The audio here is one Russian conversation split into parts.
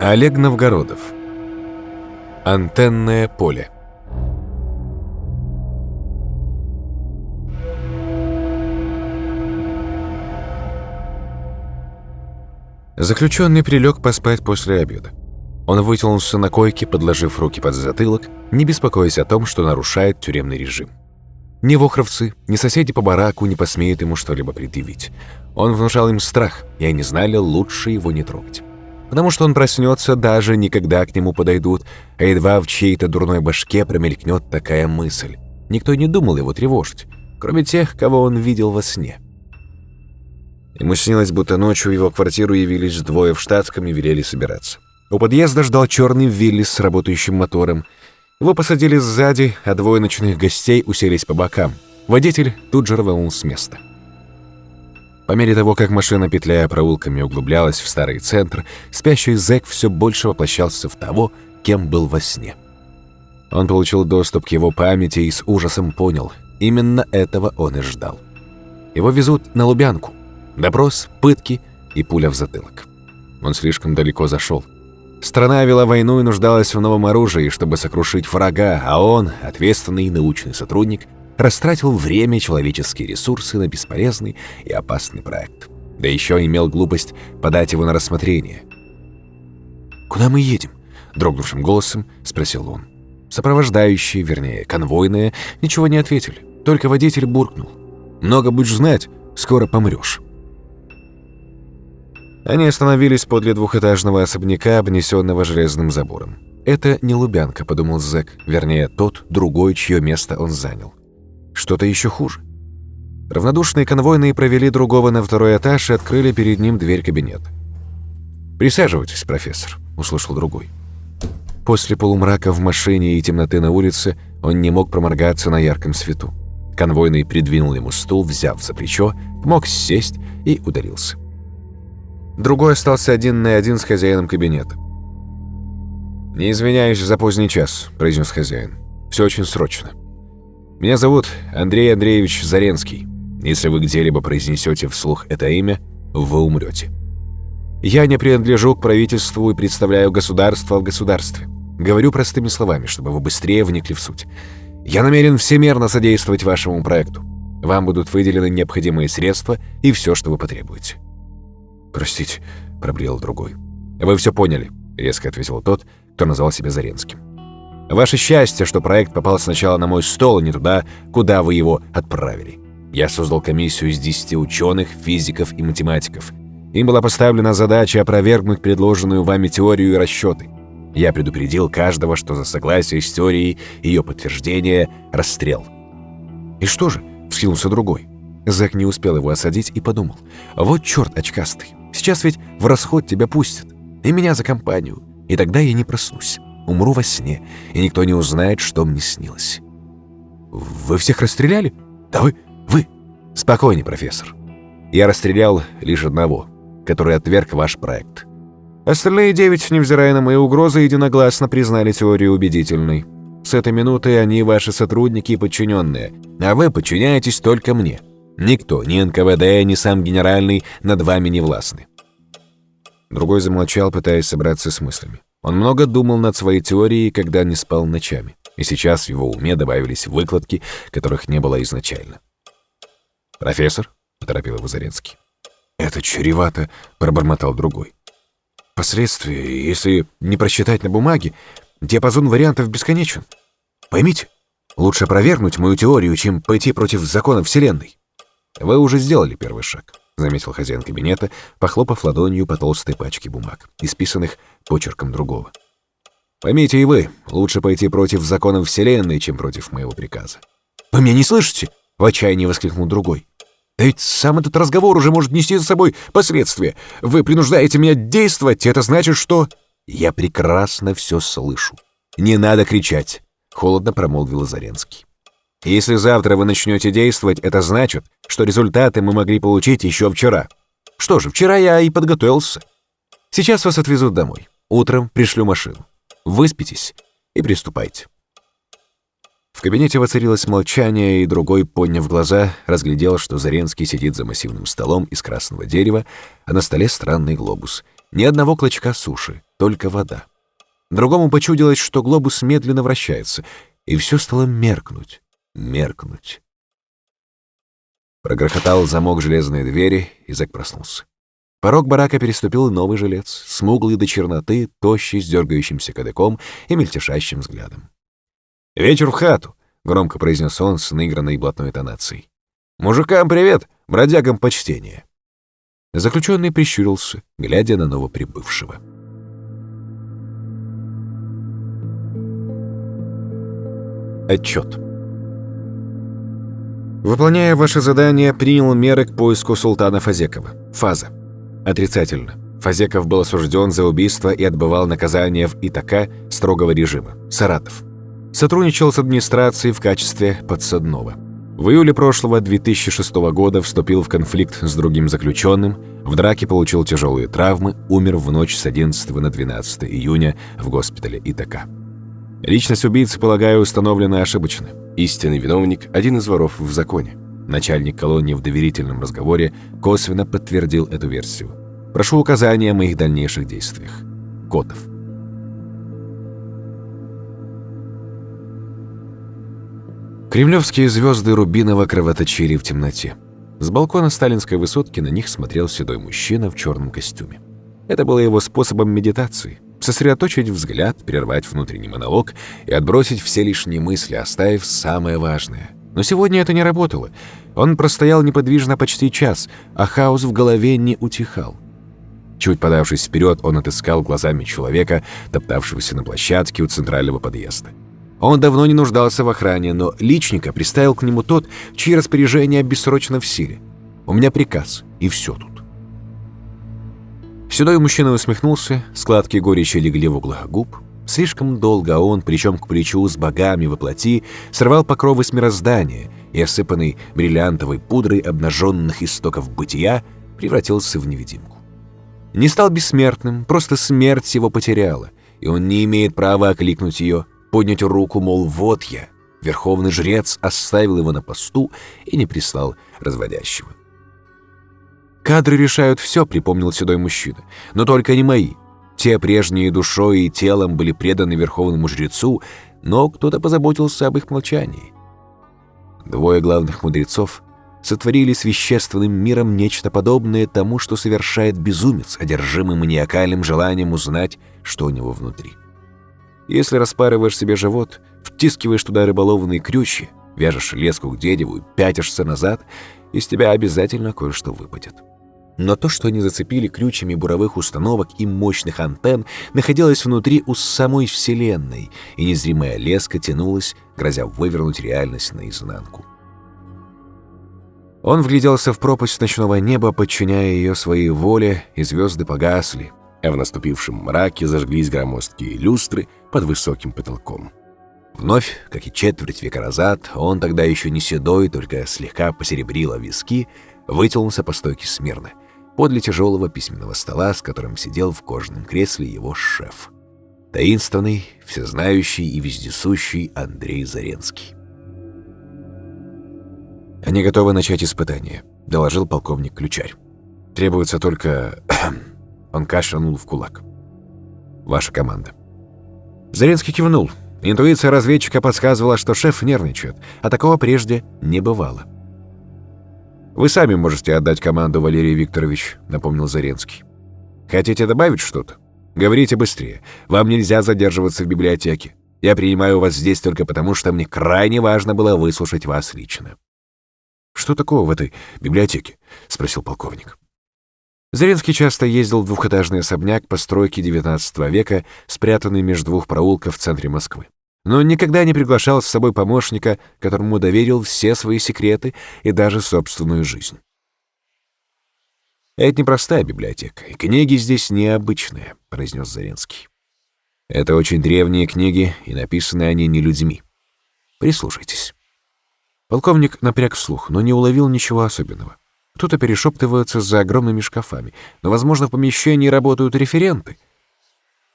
Олег Новгородов. Антенное поле. Заключенный прилег поспать после обеда. Он вытянулся на койке, подложив руки под затылок, не беспокоясь о том, что нарушает тюремный режим. Ни вохровцы, ни соседи по бараку не посмеют ему что-либо предъявить. Он внушал им страх, и они знали, лучше его не трогать потому что он проснется даже никогда к нему подойдут, а едва в чьей-то дурной башке промелькнет такая мысль. Никто не думал его тревожить, кроме тех, кого он видел во сне. Ему снилось, будто ночью в его квартиру явились двое в штатском и велели собираться. У подъезда ждал черный Виллис с работающим мотором. Его посадили сзади, а двое ночных гостей уселись по бокам. Водитель тут же рванул с места. По мере того, как машина, петляя проулками, углублялась в старый центр, спящий зэк все больше воплощался в того, кем был во сне. Он получил доступ к его памяти и с ужасом понял, именно этого он и ждал. Его везут на Лубянку. Допрос, пытки и пуля в затылок. Он слишком далеко зашел. Страна вела войну и нуждалась в новом оружии, чтобы сокрушить врага, а он, ответственный научный сотрудник, растратил время человеческие ресурсы на бесполезный и опасный проект. Да еще имел глупость подать его на рассмотрение. «Куда мы едем?» — дрогнувшим голосом спросил он. Сопровождающие, вернее, конвойные, ничего не ответили. Только водитель буркнул. «Много будешь знать, скоро помрешь». Они остановились подле двухэтажного особняка, обнесенного железным забором. «Это не Лубянка», — подумал Зэк, вернее, тот, другой, чье место он занял что-то еще хуже. Равнодушные конвойные провели другого на второй этаж и открыли перед ним дверь кабинета. «Присаживайтесь, профессор», — услышал другой. После полумрака в машине и темноты на улице он не мог проморгаться на ярком свету. Конвойный придвинул ему стул, взяв за плечо, мог сесть и удалился. Другой остался один на один с хозяином кабинета. «Не извиняюсь за поздний час», — произнес хозяин. «Все очень срочно». Меня зовут Андрей Андреевич Заренский. Если вы где-либо произнесете вслух это имя, вы умрете. Я не принадлежу к правительству и представляю государство в государстве. Говорю простыми словами, чтобы вы быстрее вникли в суть. Я намерен всемерно содействовать вашему проекту. Вам будут выделены необходимые средства и все, что вы потребуете». «Простите», — проблеял другой. «Вы все поняли», — резко ответил тот, кто назвал себя Заренским. Ваше счастье, что проект попал сначала на мой стол, а не туда, куда вы его отправили. Я создал комиссию из 10 ученых, физиков и математиков. Им была поставлена задача опровергнуть предложенную вами теорию и расчеты. Я предупредил каждого, что за согласие с теорией ее подтверждение – расстрел. «И что же?» – вскинулся другой. Зэк не успел его осадить и подумал. «Вот черт очкастый, сейчас ведь в расход тебя пустят. И меня за компанию. И тогда я не проснусь» умру во сне, и никто не узнает, что мне снилось. Вы всех расстреляли? Да вы, вы. Спокойнее, профессор. Я расстрелял лишь одного, который отверг ваш проект. Остальные девять, невзирая на мои угрозы, единогласно признали теорию убедительной. С этой минуты они ваши сотрудники и подчиненные, а вы подчиняетесь только мне. Никто, ни НКВД, ни сам генеральный над вами не властны. Другой замолчал, пытаясь собраться с мыслями. Он много думал над своей теорией, когда не спал ночами, и сейчас в его уме добавились выкладки, которых не было изначально. «Профессор?» — поторопил его Зарецкий. «Это чревато», — пробормотал другой. «Последствия, если не просчитать на бумаге, диапазон вариантов бесконечен. Поймите, лучше опровергнуть мою теорию, чем пойти против закона Вселенной. Вы уже сделали первый шаг заметил хозяин кабинета, похлопав ладонью по толстой пачке бумаг, исписанных почерком другого. «Поймите и вы, лучше пойти против законов Вселенной, чем против моего приказа». «Вы меня не слышите?» — в отчаянии воскликнул другой. «Да ведь сам этот разговор уже может нести за собой последствия. Вы принуждаете меня действовать, это значит, что...» «Я прекрасно все слышу. Не надо кричать», — холодно промолвил Заренский. Если завтра вы начнете действовать, это значит, что результаты мы могли получить еще вчера. Что же, вчера я и подготовился. Сейчас вас отвезут домой. Утром пришлю машину. Выспитесь и приступайте. В кабинете воцарилось молчание, и другой, подняв глаза, разглядел, что Заренский сидит за массивным столом из красного дерева, а на столе странный глобус, Ни одного клочка суши, только вода. Другому почудилось, что глобус медленно вращается, и все стало меркнуть, меркнуть. Прогрохотал замок железной двери, и Зэк проснулся. Порог барака переступил новый жилец, смуглый до черноты, тощий, с дергающимся кадыком и мельтешащим взглядом. «Вечер в хату!» — громко произнес он с наигранной блатной тонацией. «Мужикам привет, бродягам почтение!» Заключенный прищурился, глядя на новоприбывшего. Отчет. Выполняя ваше задание, принял меры к поиску султана Фазекова. Фаза. Отрицательно. Фазеков был осужден за убийство и отбывал наказание в Итака строгого режима. Саратов. Сотрудничал с администрацией в качестве подсадного. В июле прошлого 2006 года вступил в конфликт с другим заключенным, в драке получил тяжелые травмы, умер в ночь с 11 на 12 июня в госпитале Итака. Личность убийцы, полагаю, установлена ошибочно. Истинный виновник – один из воров в законе. Начальник колонии в доверительном разговоре косвенно подтвердил эту версию. Прошу указания о моих дальнейших действиях. Котов. Кремлевские звезды Рубинова кровоточили в темноте. С балкона сталинской высотки на них смотрел седой мужчина в черном костюме. Это было его способом медитации — сосредоточить взгляд, прервать внутренний монолог и отбросить все лишние мысли, оставив самое важное. Но сегодня это не работало. Он простоял неподвижно почти час, а хаос в голове не утихал. Чуть подавшись вперед, он отыскал глазами человека, топтавшегося на площадке у центрального подъезда. Он давно не нуждался в охране, но личника приставил к нему тот, чьи распоряжения бессрочно в силе. «У меня приказ, и все тут». Седой мужчина усмехнулся, складки горечи легли в углах губ. Слишком долго он, причем к плечу с богами воплоти, сорвал покровы с мироздания и, осыпанный бриллиантовой пудрой обнаженных истоков бытия, превратился в невидимку. Не стал бессмертным, просто смерть его потеряла, и он не имеет права окликнуть ее – поднять руку, мол, вот я. Верховный жрец оставил его на посту и не прислал разводящего. «Кадры решают все», — припомнил седой мужчина, — «но только не мои. Те прежние душой и телом были преданы верховному жрецу, но кто-то позаботился об их молчании». Двое главных мудрецов сотворили с вещественным миром нечто подобное тому, что совершает безумец, одержимый маниакальным желанием узнать, что у него внутри. Если распарываешь себе живот, втискиваешь туда рыболовные крючья, вяжешь леску к дереву и пятишься назад, из тебя обязательно кое-что выпадет. Но то, что они зацепили крючьями буровых установок и мощных антенн, находилось внутри у самой Вселенной, и незримая леска тянулась, грозя вывернуть реальность наизнанку. Он вгляделся в пропасть ночного неба, подчиняя ее своей воле, и звезды погасли, а в наступившем мраке зажглись громоздкие люстры под высоким потолком. Вновь, как и четверть века назад, он тогда еще не седой, только слегка посеребрило виски, вытянулся по стойке смирно, подле тяжелого письменного стола, с которым сидел в кожаном кресле его шеф. Таинственный, всезнающий и вездесущий Андрей Заренский. «Они готовы начать испытание», — доложил полковник Ключарь. «Требуется только он кашлянул в кулак. «Ваша команда». Заренский кивнул. Интуиция разведчика подсказывала, что шеф нервничает, а такого прежде не бывало. «Вы сами можете отдать команду, Валерий Викторович», — напомнил Заренский. «Хотите добавить что-то? Говорите быстрее. Вам нельзя задерживаться в библиотеке. Я принимаю вас здесь только потому, что мне крайне важно было выслушать вас лично». «Что такого в этой библиотеке?» — спросил полковник. Зеленский часто ездил в двухэтажный особняк постройки XIX века, спрятанный между двух проулков в центре Москвы. Но никогда не приглашал с собой помощника, которому доверил все свои секреты и даже собственную жизнь. «Это непростая библиотека, и книги здесь необычные», — произнес Заренский. «Это очень древние книги, и написаны они не людьми. Прислушайтесь». Полковник напряг слух, но не уловил ничего особенного. Кто-то перешептывается за огромными шкафами, но, возможно, в помещении работают референты.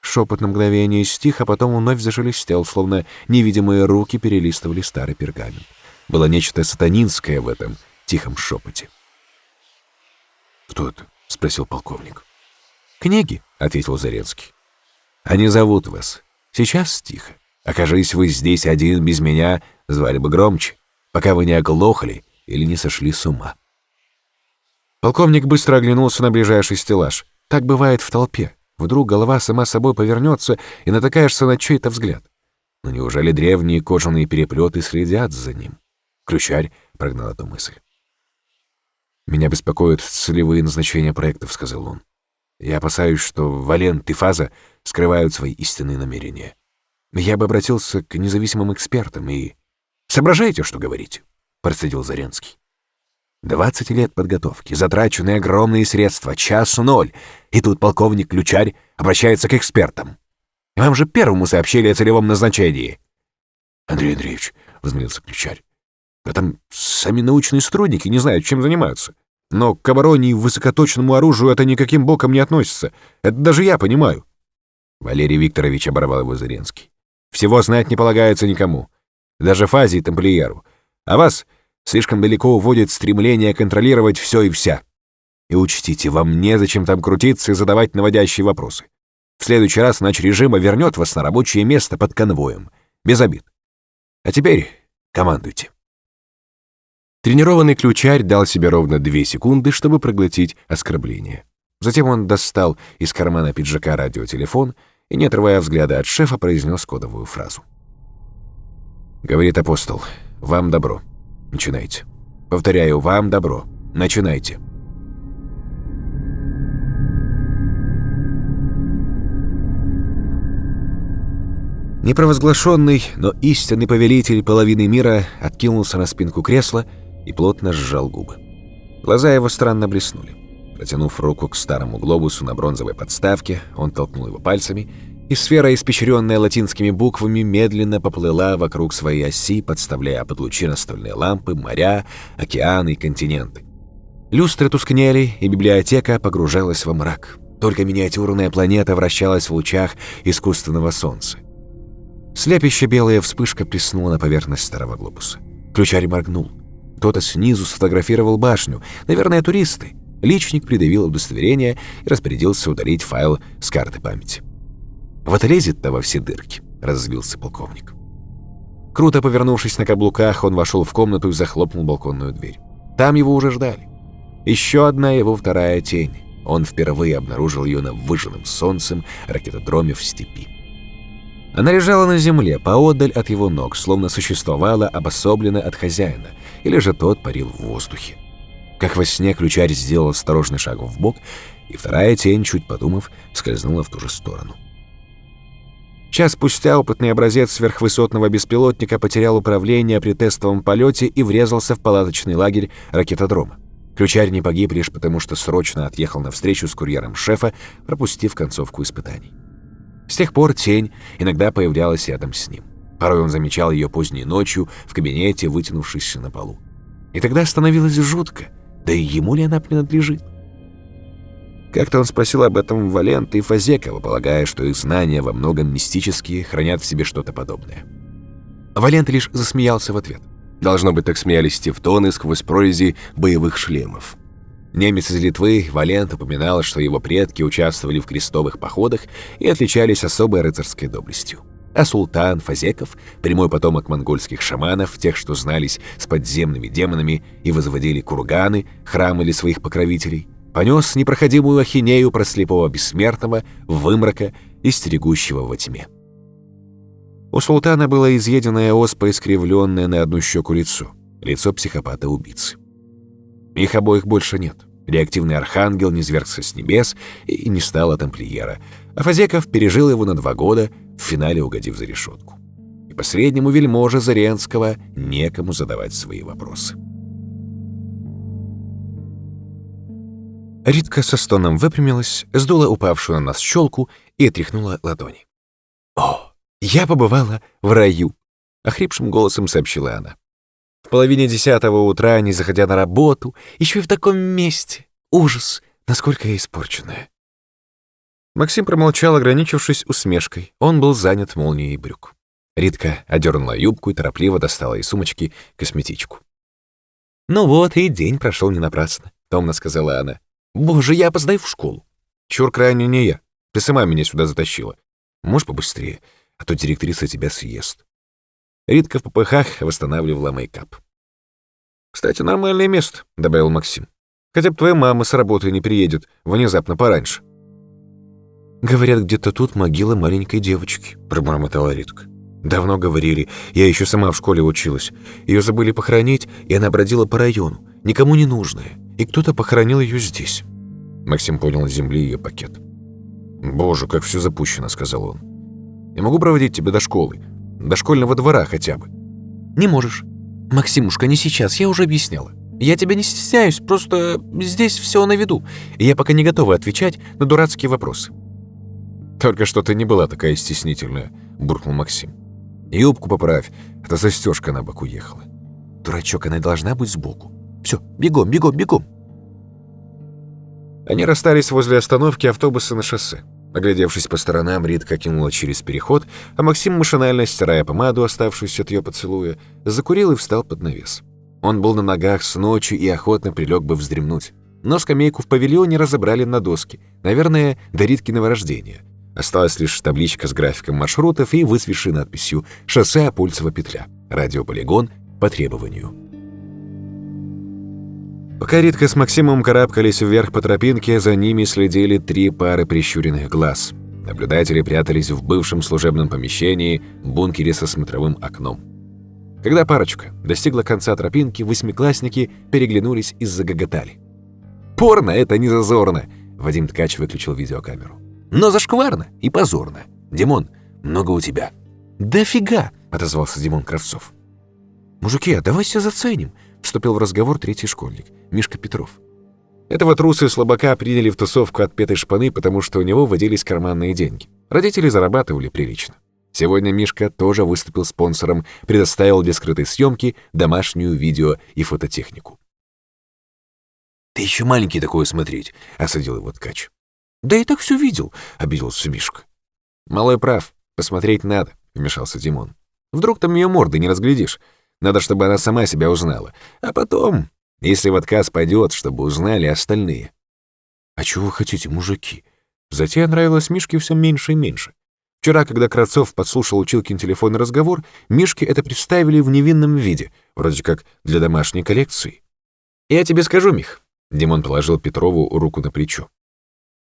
Шепот на мгновение стих, а потом вновь зашелестел, словно невидимые руки перелистывали старый пергамент. Было нечто сатанинское в этом тихом шепоте. «Кто это?» — спросил полковник. «Книги», — ответил Зарецкий. «Они зовут вас. Сейчас тихо. Окажись вы здесь один без меня, звали бы громче, пока вы не оглохли или не сошли с ума». Полковник быстро оглянулся на ближайший стеллаж. Так бывает в толпе. Вдруг голова сама собой повернется, и натыкаешься на чей-то взгляд. Но неужели древние кожаные переплеты следят за ним? Ключарь прогнал эту мысль. «Меня беспокоят целевые назначения проектов», — сказал он. «Я опасаюсь, что Валент и Фаза скрывают свои истинные намерения. Я бы обратился к независимым экспертам и...» «Соображайте, что говорите», — процедил Заренский. «Двадцать лет подготовки, затраченные огромные средства, час ноль, и тут полковник Ключарь обращается к экспертам. Вам же первому сообщили о целевом назначении». «Андрей Андреевич», — возмолился Ключарь, «да там сами научные сотрудники не знают, чем занимаются. Но к обороне и высокоточному оружию это никаким боком не относится. Это даже я понимаю». Валерий Викторович оборвал его Зыренский. «Всего знать не полагается никому. Даже Фазе и Тамплиеру. А вас слишком далеко уводит стремление контролировать все и вся. И учтите, вам незачем там крутиться и задавать наводящие вопросы. В следующий раз ночь режима вернет вас на рабочее место под конвоем. Без обид. А теперь командуйте. Тренированный ключарь дал себе ровно две секунды, чтобы проглотить оскорбление. Затем он достал из кармана пиджака радиотелефон и, не отрывая взгляда от шефа, произнес кодовую фразу. «Говорит апостол, вам добро. Начинайте. Повторяю, вам добро. Начинайте». Непровозглашенный, но истинный повелитель половины мира откинулся на спинку кресла и плотно сжал губы. Глаза его странно блеснули. Протянув руку к старому глобусу на бронзовой подставке, он толкнул его пальцами, и сфера, испещренная латинскими буквами, медленно поплыла вокруг своей оси, подставляя под лучи настольные лампы, моря, океаны и континенты. Люстры тускнели, и библиотека погружалась во мрак. Только миниатюрная планета вращалась в лучах искусственного солнца. Слепяще белая вспышка плеснула на поверхность старого глобуса. Ключарь моргнул. Кто-то снизу сфотографировал башню. Наверное, туристы. Личник придавил удостоверение и распорядился удалить файл с карты памяти. «Вот лезет-то во все дырки», — разозлился полковник. Круто повернувшись на каблуках, он вошел в комнату и захлопнул балконную дверь. Там его уже ждали. Еще одна его вторая тень. Он впервые обнаружил ее на выжженном солнцем ракетодроме в степи. Она лежала на земле, поодаль от его ног, словно существовала обособленно от хозяина, или же тот парил в воздухе. Как во сне ключарь сделал осторожный шаг в бок, и вторая тень, чуть подумав, скользнула в ту же сторону. Час спустя опытный образец сверхвысотного беспилотника потерял управление при тестовом полете и врезался в палаточный лагерь ракетодрома. Ключарь не погиб лишь потому, что срочно отъехал на встречу с курьером шефа, пропустив концовку испытаний. С тех пор тень иногда появлялась рядом с ним. Порой он замечал ее поздней ночью в кабинете, вытянувшись на полу. И тогда становилось жутко, да и ему ли она принадлежит? Как-то он спросил об этом Валента и Фазекова, полагая, что их знания во многом мистические, хранят в себе что-то подобное. Валент лишь засмеялся в ответ. Должно быть, так смеялись тевтоны сквозь прорези боевых шлемов. Немец из Литвы Валент упоминал, что его предки участвовали в крестовых походах и отличались особой рыцарской доблестью. А султан Фазеков, прямой потомок монгольских шаманов, тех, что знались с подземными демонами и возводили курганы, храмы для своих покровителей, понес непроходимую ахинею про слепого бессмертного, вымрака и стерегущего во тьме. У султана было изъеденное оспа искривленное на одну щеку лицо, лицо психопата-убийцы. Их обоих больше нет. Реактивный архангел не низвергся с небес и не стал тамплиера, а Фазеков пережил его на два года, в финале угодив за решетку. И последнему вельможе Заренского некому задавать свои вопросы. Ритка со стоном выпрямилась, сдула упавшую на нас щелку и отряхнула ладони. «О, я побывала в раю!» — охрипшим голосом сообщила она. В половине десятого утра, не заходя на работу, еще и в таком месте. Ужас, насколько я испорченная. Максим промолчал, ограничившись усмешкой. Он был занят молнией брюк. Ритка одернула юбку и торопливо достала из сумочки косметичку. «Ну вот, и день прошел не напрасно», — томно сказала она. «Боже, я опоздаю в школу». Чур крайне не я. Ты сама меня сюда затащила. Можешь побыстрее, а то директриса тебя съест. Ритка в попыхах восстанавливала мейкап. «Кстати, нормальное место», — добавил Максим. «Хотя бы твоя мама с работы не приедет внезапно пораньше». «Говорят, где-то тут могила маленькой девочки», — пробормотала Ритка. «Давно говорили, я еще сама в школе училась. Ее забыли похоронить, и она бродила по району, никому не нужная, и кто-то похоронил ее здесь». Максим понял с земли ее пакет. «Боже, как все запущено», — сказал он. «Я могу проводить тебя до школы, до школьного двора хотя бы». «Не можешь. Максимушка, не сейчас, я уже объясняла. Я тебя не стесняюсь, просто здесь все на виду, и я пока не готова отвечать на дурацкие вопросы». «Только что ты не была такая стеснительная», — буркнул Максим. «Юбку поправь, это застежка на бок уехала». «Дурачок, она должна быть сбоку. Все, бегом, бегом, бегом». Они расстались возле остановки автобуса на шоссе. Оглядевшись по сторонам, Ритка кинула через переход, а Максим, машинально стирая помаду, оставшуюся от ее поцелуя, закурил и встал под навес. Он был на ногах с ночи и охотно прилег бы вздремнуть. Но скамейку в павильоне разобрали на доски, наверное, до Риткиного рождения. Осталась лишь табличка с графиком маршрутов и высвешей надписью «Шоссе Апульцева петля. Радиополигон по требованию». Пока Ритка с Максимом карабкались вверх по тропинке, за ними следили три пары прищуренных глаз. Наблюдатели прятались в бывшем служебном помещении, бункере со смотровым окном. Когда парочка достигла конца тропинки, восьмиклассники переглянулись и загоготали. «Порно — это не зазорно!» — Вадим Ткач выключил видеокамеру. «Но зашкварно и позорно. Димон, много у тебя». «Да фига!» — отозвался Димон Кравцов. «Мужики, а давайте заценим вступил в разговор третий школьник, Мишка Петров. Этого труса и слабака приняли в тусовку отпетой шпаны, потому что у него водились карманные деньги. Родители зарабатывали прилично. Сегодня Мишка тоже выступил спонсором, предоставил для скрытой съемки домашнюю видео и фототехнику. «Ты еще маленький такое смотреть», — осадил его ткач. «Да и так все видел», — обиделся Мишка. «Малой прав, посмотреть надо», — вмешался Димон. «Вдруг там ее морды не разглядишь. Надо, чтобы она сама себя узнала. А потом, если в отказ пойдет, чтобы узнали остальные. А чего вы хотите, мужики? Затея нравилась Мишке все меньше и меньше. Вчера, когда Кравцов подслушал Училкин телефонный разговор, Мишке это представили в невинном виде, вроде как для домашней коллекции. «Я тебе скажу, Мих», — Димон положил Петрову руку на плечо.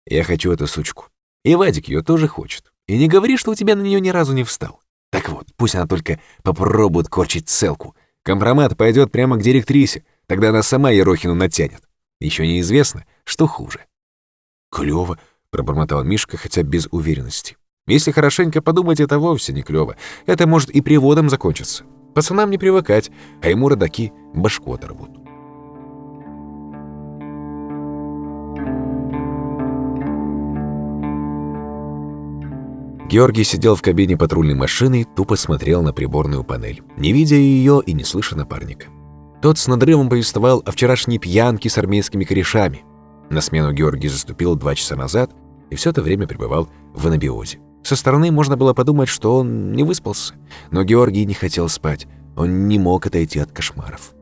«Я хочу эту сучку. И Вадик ее тоже хочет. И не говори, что у тебя на нее ни разу не встал. Так вот, пусть она только попробует корчить целку. Компромат пойдет прямо к директрисе, тогда она сама Ерохину натянет. Еще неизвестно, что хуже. Клево, пробормотал Мишка, хотя без уверенности. Если хорошенько подумать, это вовсе не клево. Это может и приводом закончиться. Пацанам не привыкать, а ему родаки башку оторвут. Георгий сидел в кабине патрульной машины, тупо смотрел на приборную панель, не видя ее и не слыша напарника. Тот с надрывом повествовал о вчерашней пьянке с армейскими корешами. На смену Георгий заступил два часа назад и все это время пребывал в анабиозе. Со стороны можно было подумать, что он не выспался, но Георгий не хотел спать, он не мог отойти от кошмаров.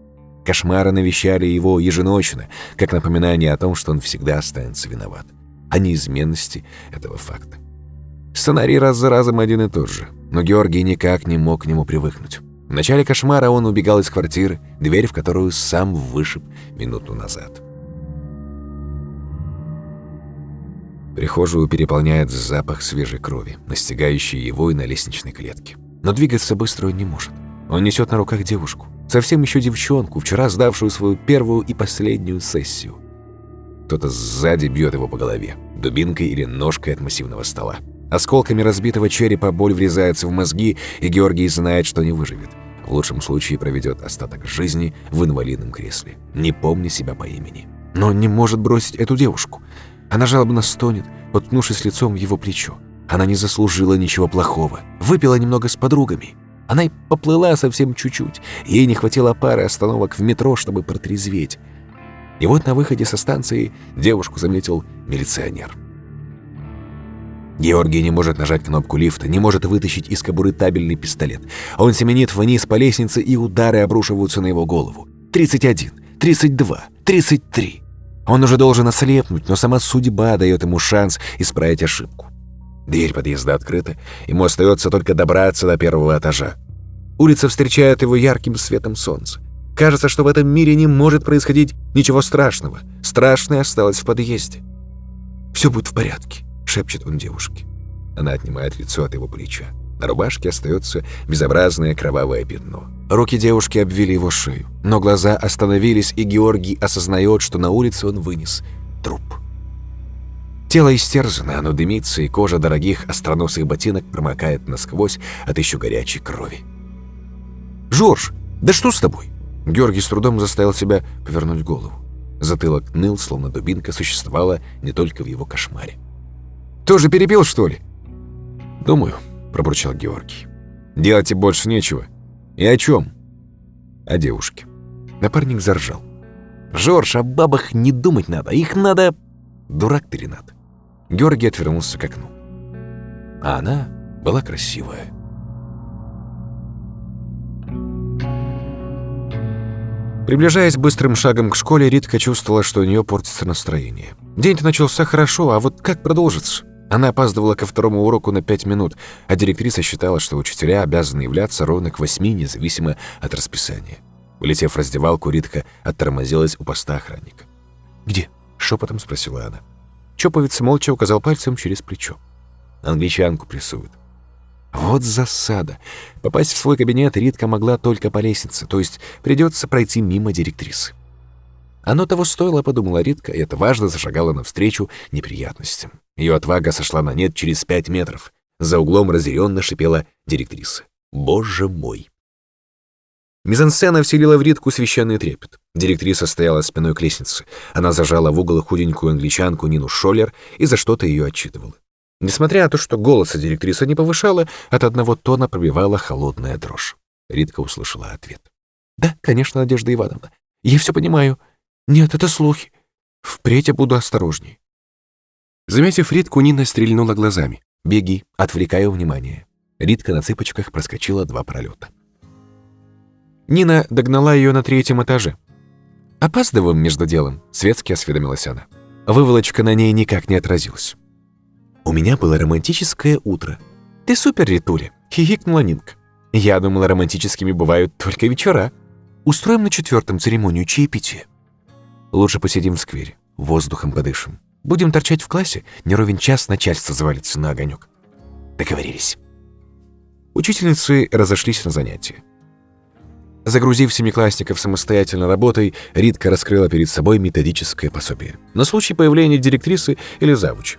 Кошмары навещали его еженочно, как напоминание о том, что он всегда останется виноват, о неизменности этого факта. Сценарий раз за разом один и тот же, но Георгий никак не мог к нему привыкнуть. В начале кошмара он убегал из квартиры, дверь в которую сам вышиб минуту назад. Прихожую переполняет запах свежей крови, настигающий его и на лестничной клетке. Но двигаться быстро он не может. Он несет на руках девушку, совсем еще девчонку, вчера сдавшую свою первую и последнюю сессию. Кто-то сзади бьет его по голове, дубинкой или ножкой от массивного стола. Осколками разбитого черепа боль врезается в мозги, и Георгий знает, что не выживет. В лучшем случае проведет остаток жизни в инвалидном кресле, не помня себя по имени. Но он не может бросить эту девушку. Она жалобно стонет, уткнувшись лицом в его плечо. Она не заслужила ничего плохого. Выпила немного с подругами. Она и поплыла совсем чуть-чуть. Ей не хватило пары остановок в метро, чтобы протрезветь. И вот на выходе со станции девушку заметил милиционер. Георгий не может нажать кнопку лифта, не может вытащить из кобуры табельный пистолет. Он семенит вниз по лестнице, и удары обрушиваются на его голову. 31, 32, 33. Он уже должен ослепнуть, но сама судьба дает ему шанс исправить ошибку. Дверь подъезда открыта, ему остается только добраться до первого этажа. Улица встречает его ярким светом солнца. Кажется, что в этом мире не может происходить ничего страшного. Страшное осталось в подъезде. «Все будет в порядке», — шепчет он девушке. Она отнимает лицо от его плеча. На рубашке остается безобразное кровавое пятно. Руки девушки обвили его шею, но глаза остановились, и Георгий осознает, что на улице он вынес труп. Тело истерзано, оно дымится, и кожа дорогих остроносых ботинок промокает насквозь от еще горячей крови. «Жорж, да что с тобой?» Георгий с трудом заставил себя повернуть голову. Затылок ныл, словно дубинка существовала не только в его кошмаре. «Тоже перепил, что ли?» «Думаю», — пробурчал Георгий. «Делать больше нечего. И о чем?» «О девушке». Напарник заржал. «Жорж, о бабах не думать надо, их надо...» «Дурак ты, Ренат». Георгий отвернулся к окну. А она была красивая. Приближаясь быстрым шагом к школе, Ритка чувствовала, что у нее портится настроение. День-то начался хорошо, а вот как продолжится? Она опаздывала ко второму уроку на пять минут, а директриса считала, что учителя обязаны являться ровно к восьми, независимо от расписания. Улетев в раздевалку, Ритка оттормозилась у поста охранника. «Где?» — шепотом спросила она. Чоповец молча указал пальцем через плечо. Англичанку прессуют. Вот засада. Попасть в свой кабинет Ритка могла только по лестнице, то есть придется пройти мимо директрисы. Оно того стоило, подумала Ритка, и это важно зашагала навстречу неприятностям. Ее отвага сошла на нет через пять метров. За углом разъяренно шипела директриса. «Боже мой!» Мизансцена вселила в Ритку священный трепет. Директриса стояла спиной к лестнице. Она зажала в угол худенькую англичанку Нину Шоллер и за что-то ее отчитывала. Несмотря на то, что голоса директриса не повышала, от одного тона пробивала холодная дрожь. Ритка услышала ответ. «Да, конечно, Надежда Ивановна. Я все понимаю. Нет, это слухи. Впредь я буду осторожней». Заметив Ритку, Нина стрельнула глазами. «Беги, отвлекаю внимание». Ритка на цыпочках проскочила два пролета. Нина догнала ее на третьем этаже. «Опаздываем между делом», — светски осведомилась она. Выволочка на ней никак не отразилась. «У меня было романтическое утро». «Ты супер, Ритуля», — хихикнула Нинка. «Я думала, романтическими бывают только вечера. Устроим на четвертом церемонию чаепития. Лучше посидим в сквере, воздухом подышим. Будем торчать в классе, не ровен час начальство завалится на огонек. Договорились». Учительницы разошлись на занятия. Загрузив семиклассников самостоятельно работой, Ритка раскрыла перед собой методическое пособие на случай появления директрисы или завуча.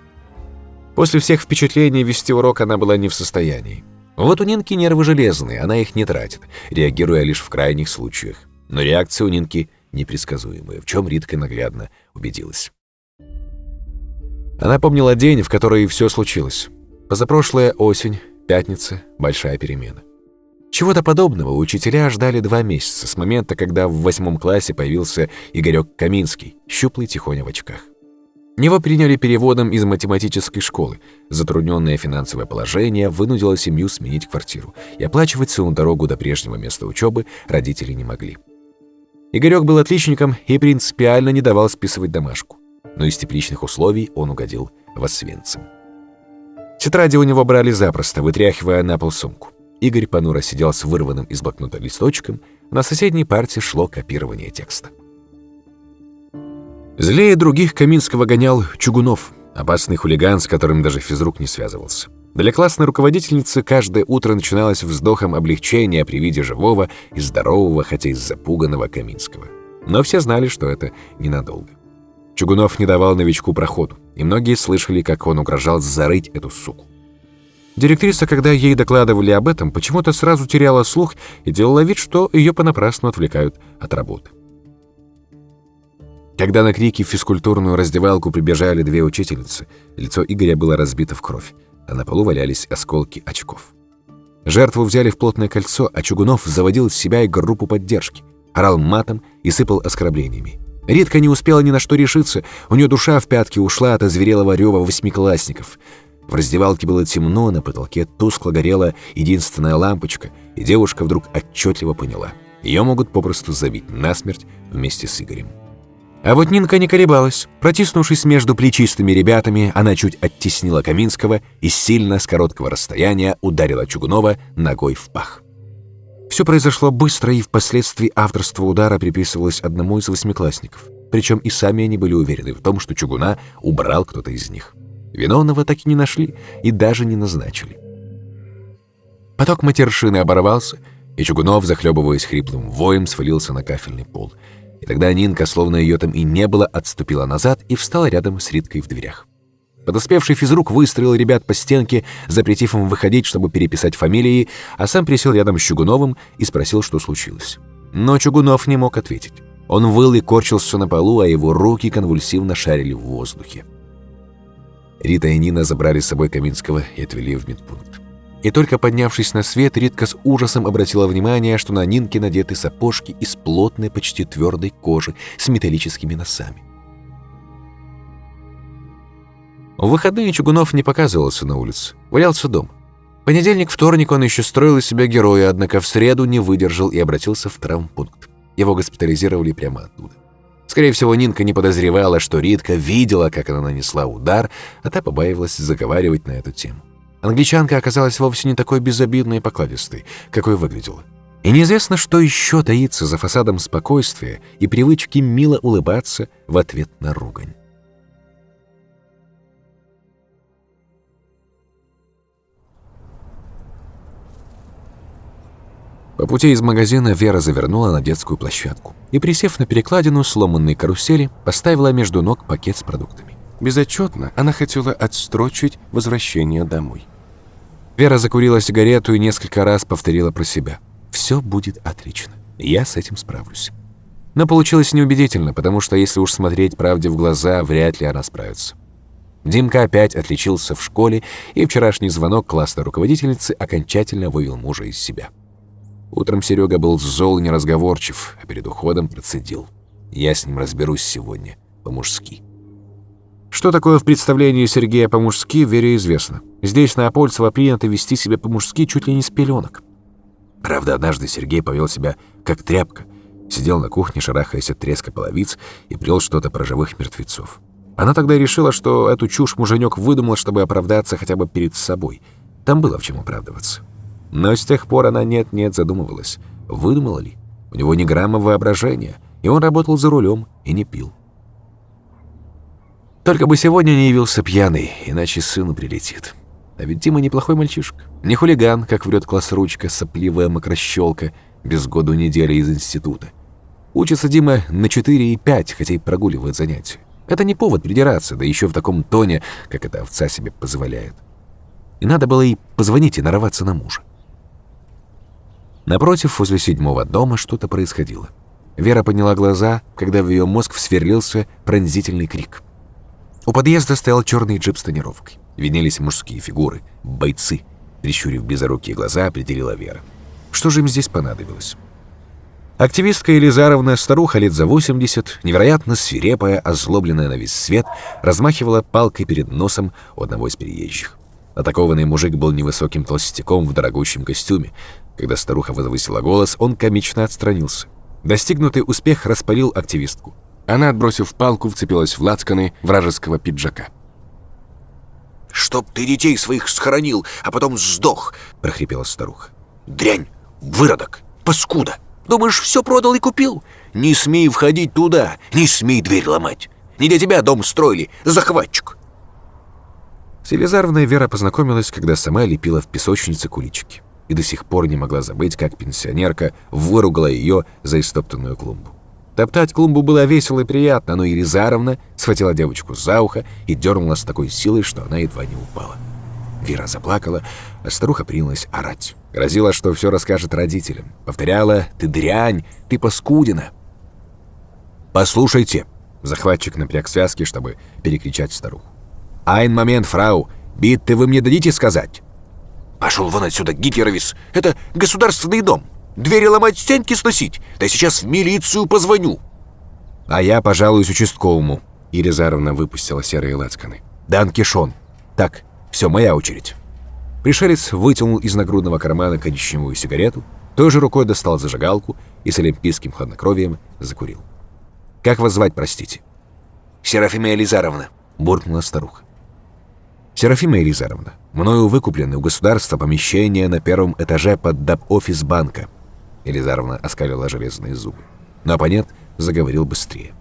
После всех впечатлений вести урок она была не в состоянии. Вот у Нинки нервы железные, она их не тратит, реагируя лишь в крайних случаях. Но реакция у Нинки непредсказуемая, в чем Ритка наглядно убедилась. Она помнила день, в который все случилось. Позапрошлая осень, пятница, большая перемена. Чего-то подобного учителя ждали два месяца с момента, когда в восьмом классе появился Игорек Каминский, щуплый тихоня в очках. Него приняли переводом из математической школы. Затрудненное финансовое положение вынудило семью сменить квартиру, и оплачивать свою дорогу до прежнего места учебы родители не могли. Игорек был отличником и принципиально не давал списывать домашку. Но из тепличных условий он угодил в Освенцим. Тетради у него брали запросто, вытряхивая на пол сумку. Игорь понуро сидел с вырванным из блокнота листочком, на соседней парте шло копирование текста. Злее других Каминского гонял Чугунов, опасный хулиган, с которым даже физрук не связывался. Для классной руководительницы каждое утро начиналось вздохом облегчения при виде живого и здорового, хотя и запуганного Каминского. Но все знали, что это ненадолго. Чугунов не давал новичку проходу, и многие слышали, как он угрожал зарыть эту суку. Директриса, когда ей докладывали об этом, почему-то сразу теряла слух и делала вид, что ее понапрасну отвлекают от работы. Когда на крики в физкультурную раздевалку прибежали две учительницы, лицо Игоря было разбито в кровь, а на полу валялись осколки очков. Жертву взяли в плотное кольцо, а Чугунов заводил из себя и группу поддержки, орал матом и сыпал оскорблениями. Редко не успела ни на что решиться, у нее душа в пятки ушла от озверелого рева восьмиклассников — в раздевалке было темно, на потолке тускло горела единственная лампочка, и девушка вдруг отчетливо поняла. Ее могут попросту забить насмерть вместе с Игорем. А вот Нинка не колебалась. Протиснувшись между плечистыми ребятами, она чуть оттеснила Каминского и сильно с короткого расстояния ударила Чугунова ногой в пах. Все произошло быстро, и впоследствии авторство удара приписывалось одному из восьмиклассников. Причем и сами они были уверены в том, что Чугуна убрал кто-то из них. Виновного так и не нашли и даже не назначили. Поток матершины оборвался, и Чугунов, захлебываясь хриплым воем, свалился на кафельный пол. И тогда Нинка, словно ее там и не было, отступила назад и встала рядом с Риткой в дверях. Подоспевший физрук выстроил ребят по стенке, запретив им выходить, чтобы переписать фамилии, а сам присел рядом с Чугуновым и спросил, что случилось. Но Чугунов не мог ответить. Он выл и корчился на полу, а его руки конвульсивно шарили в воздухе. Рита и Нина забрали с собой Каминского и отвели в медпункт. И только поднявшись на свет, Ритка с ужасом обратила внимание, что на Нинке надеты сапожки из плотной, почти твердой кожи с металлическими носами. В выходные Чугунов не показывался на улице, валялся дома. Понедельник, вторник он еще строил из себя героя, однако в среду не выдержал и обратился в травмпункт. Его госпитализировали прямо оттуда. Скорее всего, Нинка не подозревала, что Ритка видела, как она нанесла удар, а та побаивалась заговаривать на эту тему. Англичанка оказалась вовсе не такой безобидной и покладистой, какой выглядела. И неизвестно, что еще таится за фасадом спокойствия и привычки мило улыбаться в ответ на ругань. По пути из магазина Вера завернула на детскую площадку и, присев на перекладину сломанной карусели, поставила между ног пакет с продуктами. Безотчетно она хотела отстрочить возвращение домой. Вера закурила сигарету и несколько раз повторила про себя. «Все будет отлично. Я с этим справлюсь». Но получилось неубедительно, потому что если уж смотреть правде в глаза, вряд ли она справится. Димка опять отличился в школе, и вчерашний звонок классной руководительницы окончательно вывел мужа из себя. Утром Серега был зол и неразговорчив, а перед уходом процедил. Я с ним разберусь сегодня, по-мужски. Что такое в представлении Сергея по-мужски, Вере известно. Здесь на Апольцево принято вести себя по-мужски чуть ли не с пеленок. Правда, однажды Сергей повел себя как тряпка. Сидел на кухне, шарахаясь от треска половиц, и плел что-то про живых мертвецов. Она тогда решила, что эту чушь муженек выдумал, чтобы оправдаться хотя бы перед собой. Там было в чем оправдываться. Но с тех пор она нет-нет задумывалась, выдумала ли. У него ни грамма воображения, и он работал за рулем и не пил. Только бы сегодня не явился пьяный, иначе сыну прилетит. А ведь Дима неплохой мальчишка. Не хулиган, как врет класс-ручка, сопливая мокрощелка, без году недели из института. Учится Дима на 4 и 5, хотя и прогуливает занятия. Это не повод придираться, да еще в таком тоне, как эта овца себе позволяет. И надо было ей позвонить и нарываться на мужа. Напротив, возле седьмого дома что-то происходило. Вера подняла глаза, когда в ее мозг сверлился пронзительный крик. У подъезда стоял черный джип с тонировкой. Винились мужские фигуры, бойцы. Прищурив безорукие глаза, определила Вера. Что же им здесь понадобилось? Активистка Елизаровна, старуха лет за 80, невероятно свирепая, озлобленная на весь свет, размахивала палкой перед носом у одного из приезжих. Атакованный мужик был невысоким толстяком в дорогущем костюме, когда старуха возвысила голос, он комично отстранился. Достигнутый успех распалил активистку. Она, отбросив палку, вцепилась в лацканы вражеского пиджака. «Чтоб ты детей своих схоронил, а потом сдох!» — прохрипела старуха. «Дрянь! Выродок! Паскуда! Думаешь, все продал и купил? Не смей входить туда! Не смей дверь ломать! Не для тебя дом строили, захватчик!» С Елизаровной Вера познакомилась, когда сама лепила в песочнице куличики и до сих пор не могла забыть, как пенсионерка выругала ее за истоптанную клумбу. Топтать клумбу было весело и приятно, но Елизаровна схватила девочку за ухо и дернула с такой силой, что она едва не упала. Вера заплакала, а старуха принялась орать. Грозила, что все расскажет родителям. Повторяла «Ты дрянь! Ты паскудина!» «Послушайте!» Захватчик напряг связки, чтобы перекричать старуху. «Айн момент, фрау! Битты вы мне дадите сказать?» Пошел вон отсюда, Гитлеровец. Это государственный дом. Двери ломать, стенки сносить. Да сейчас в милицию позвоню. А я пожалуюсь участковому. Иризаровна выпустила серые лацканы. Дан Кишон. Так, все, моя очередь. Пришелец вытянул из нагрудного кармана коричневую сигарету, той же рукой достал зажигалку и с олимпийским хладнокровием закурил. Как вас звать, простите?» «Серафима Элизаровна», — буркнула старуха. «Серафима Элизаровна, мною выкуплены у государства помещения на первом этаже под даб-офис банка». Элизаровна оскалила железные зубы. Но оппонент заговорил быстрее.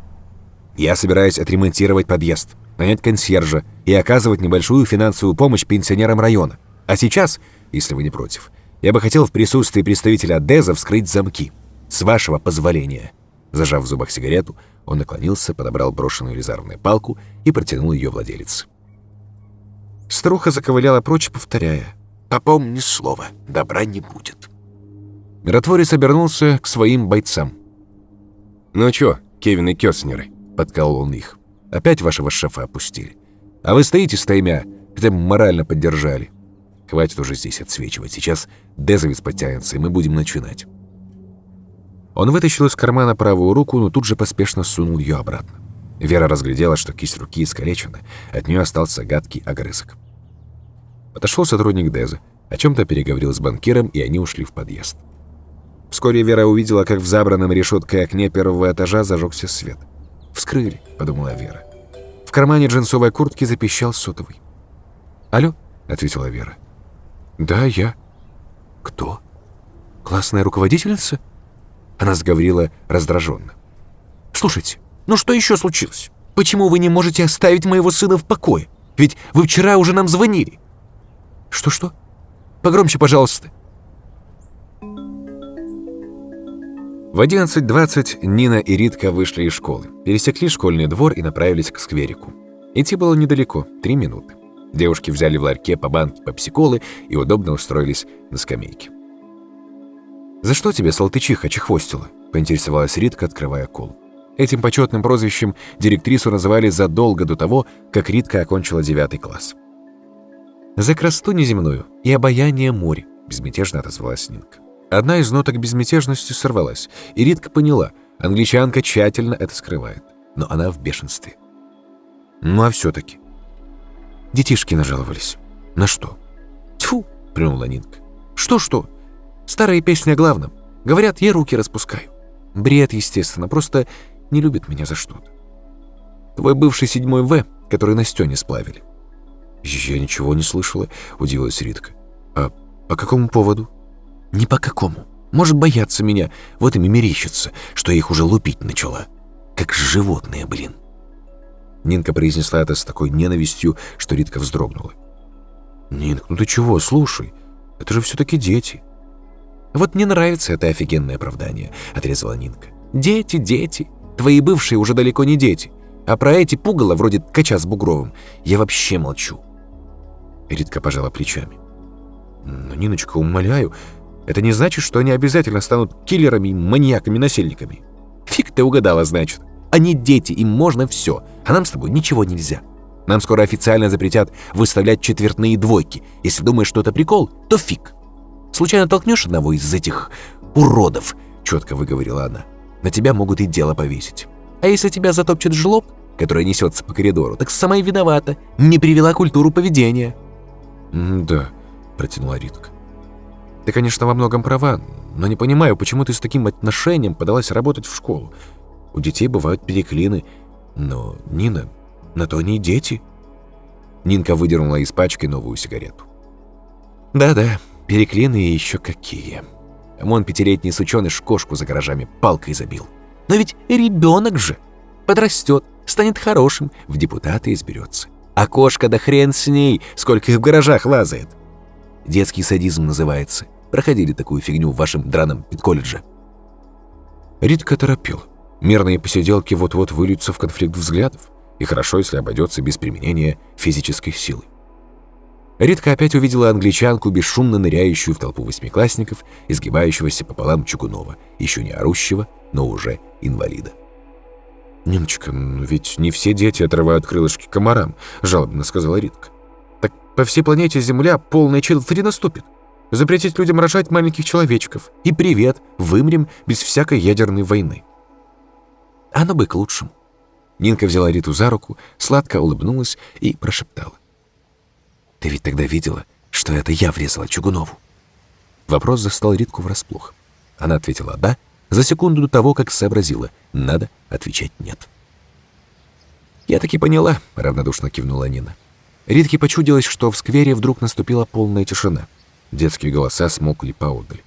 «Я собираюсь отремонтировать подъезд, нанять консьержа и оказывать небольшую финансовую помощь пенсионерам района. А сейчас, если вы не против, я бы хотел в присутствии представителя Деза вскрыть замки. С вашего позволения». Зажав в зубах сигарету, он наклонился, подобрал брошенную резервную палку и протянул ее владелец. Старуха заковыляла прочь, повторяя. «Попомни слово, добра не будет». Миротворец обернулся к своим бойцам. «Ну чё, Кевин и Кёснеры?» — подколол он их. «Опять вашего шефа опустили. А вы стоите стоймя, хотя бы морально поддержали. Хватит уже здесь отсвечивать. Сейчас Дезовец подтянется, и мы будем начинать». Он вытащил из кармана правую руку, но тут же поспешно сунул ее обратно. Вера разглядела, что кисть руки искалечена, от нее остался гадкий огрызок. Подошел сотрудник Деза, о чем-то переговорил с банкиром, и они ушли в подъезд. Вскоре Вера увидела, как в забранном решеткой окне первого этажа зажегся свет. «Вскрыли», — подумала Вера. В кармане джинсовой куртки запищал сотовый. «Алло?» — ответила Вера. «Да, я». «Кто? Классная руководительница?» Она заговорила раздраженно. «Слушайте, ну что еще случилось? Почему вы не можете оставить моего сына в покое? Ведь вы вчера уже нам звонили». «Что-что? Погромче, пожалуйста». В 11.20 Нина и Ритка вышли из школы, пересекли школьный двор и направились к скверику. Идти было недалеко, три минуты. Девушки взяли в ларьке по банке попсиколы и удобно устроились на скамейке. «За что тебе Салтычиха чехвостила?» — поинтересовалась Ритка, открывая кол. Этим почетным прозвищем директрису называли задолго до того, как Ритка окончила девятый класс. «За красоту неземную и обаяние моря», — безмятежно отозвалась Нинка. Одна из ноток безмятежности сорвалась, и Ритка поняла, англичанка тщательно это скрывает, но она в бешенстве. Ну а все-таки. Детишки нажаловались. На что? Тьфу, плюнула Нинка. Что-что? Старая песня о главном. Говорят, я руки распускаю. Бред, естественно, просто не любит меня за что-то. Твой бывший седьмой В, который на стене сплавили. Я ничего не слышала, удивилась Ритка. А по какому поводу? Ни по какому. Может бояться меня, вот им и мерещится, что я их уже лупить начала. Как животные, блин. Нинка произнесла это с такой ненавистью, что Ритка вздрогнула. «Нинк, ну ты чего, слушай, это же все-таки дети». «Вот мне нравится это офигенное оправдание», — отрезала Нинка. «Дети, дети. Твои бывшие уже далеко не дети. А про эти пугало, вроде ткача с Бугровым, я вообще молчу». Ритка пожала плечами. «Ну, Ниночка, умоляю, это не значит, что они обязательно станут киллерами, маньяками-насильниками». «Фиг ты угадала, значит. Они дети, им можно все, а нам с тобой ничего нельзя. Нам скоро официально запретят выставлять четвертные двойки. Если думаешь, что это прикол, то фиг». Случайно толкнешь одного из этих уродов, четко выговорила она, на тебя могут и дело повесить. А если тебя затопчет жлоб, который несется по коридору, так сама и виновата, не привела культуру поведения. «Да», — протянула Ритка. «Ты, конечно, во многом права, но не понимаю, почему ты с таким отношением подалась работать в школу. У детей бывают переклины, но, Нина, на то они и дети». Нинка выдернула из пачки новую сигарету. «Да-да, Переклины еще какие. Вон пятилетний сученыш кошку за гаражами палкой забил. Но ведь ребенок же. Подрастет, станет хорошим, в депутаты изберется. А кошка да хрен с ней, сколько их в гаражах лазает. Детский садизм называется. Проходили такую фигню в вашем драном педколледже. Ритка торопил. Мирные посиделки вот-вот выльются в конфликт взглядов. И хорошо, если обойдется без применения физической силы. Ритка опять увидела англичанку, бесшумно ныряющую в толпу восьмиклассников, изгибающегося пополам Чугунова, еще не орущего, но уже инвалида. «Ниночка, ведь не все дети отрывают крылышки комарам», — жалобно сказала Ритка. «Так по всей планете Земля полная челфри наступит. Запретить людям рожать маленьких человечков. И привет, вымрем без всякой ядерной войны». «Оно бы к лучшему». Нинка взяла Риту за руку, сладко улыбнулась и прошептала. Ты ведь тогда видела, что это я врезала Чугунову?» Вопрос застал Ритку врасплох. Она ответила «да» за секунду до того, как сообразила, надо отвечать «нет». «Я таки поняла», — равнодушно кивнула Нина. Ритке почудилось, что в сквере вдруг наступила полная тишина. Детские голоса смолкли поодаль.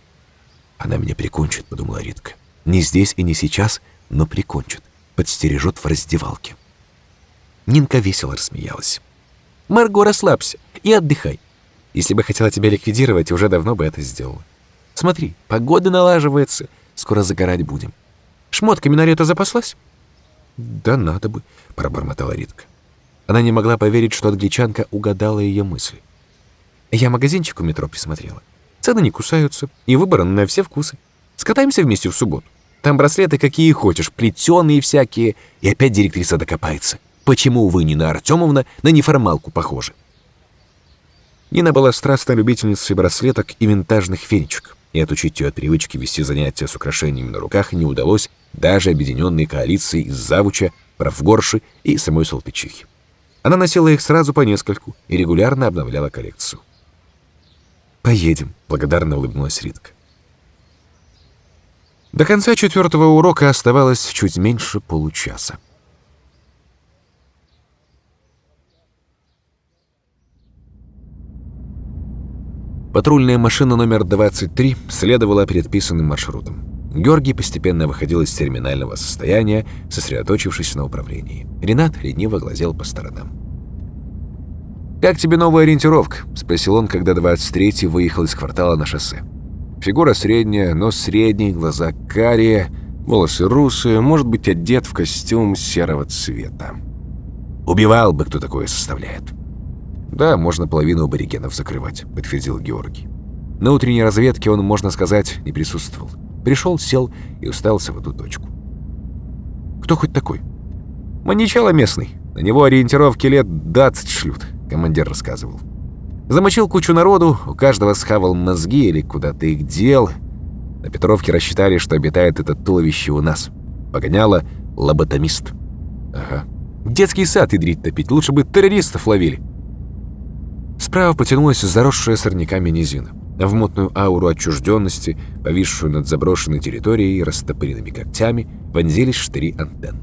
«Она меня прикончит», — подумала Ритка. «Не здесь и не сейчас, но прикончит. Подстережет в раздевалке». Нинка весело рассмеялась. «Марго, расслабься и отдыхай. Если бы хотела тебя ликвидировать, уже давно бы это сделала. Смотри, погода налаживается, скоро загорать будем. Шмотками на лето запаслась?» «Да надо бы», — пробормотала Ритка. Она не могла поверить, что англичанка угадала ее мысли. «Я магазинчик у метро присмотрела. Цены не кусаются, и выбор на все вкусы. Скатаемся вместе в субботу. Там браслеты какие хочешь, плетеные всякие. И опять директриса докопается. Почему вы, Нина Артемовна, на неформалку похожи?» Нина была страстной любительницей браслеток и винтажных фенечек, и отучить ее от привычки вести занятия с украшениями на руках не удалось даже объединенной коалиции из завуча, правгорши и самой Салтычихи. Она носила их сразу по нескольку и регулярно обновляла коллекцию. «Поедем», — благодарно улыбнулась Ритка. До конца четвертого урока оставалось чуть меньше получаса. Патрульная машина номер 23 следовала предписанным маршрутом. Георгий постепенно выходил из терминального состояния, сосредоточившись на управлении. Ренат лениво глазел по сторонам. «Как тебе новая ориентировка?» — спросил он, когда 23-й выехал из квартала на шоссе. Фигура средняя, нос средний, глаза карие, волосы русые, может быть, одет в костюм серого цвета. Убивал бы, кто такое составляет. «Да, можно половину аборигенов закрывать», — подтвердил Георгий. На утренней разведке он, можно сказать, не присутствовал. Пришел, сел и уставился в эту точку. «Кто хоть такой?» «Маничало местный. На него ориентировки лет 20 шлют», — командир рассказывал. Замочил кучу народу, у каждого схавал мозги или куда-то их дел. На Петровке рассчитали, что обитает это туловище у нас. Погоняло лоботомист. Ага. Детский сад идрить топить, лучше бы террористов ловили. Справа потянулась заросшая сорняками низина. В мутную ауру отчужденности, повисшую над заброшенной территорией растопыренными когтями, вонзились штыри антенн.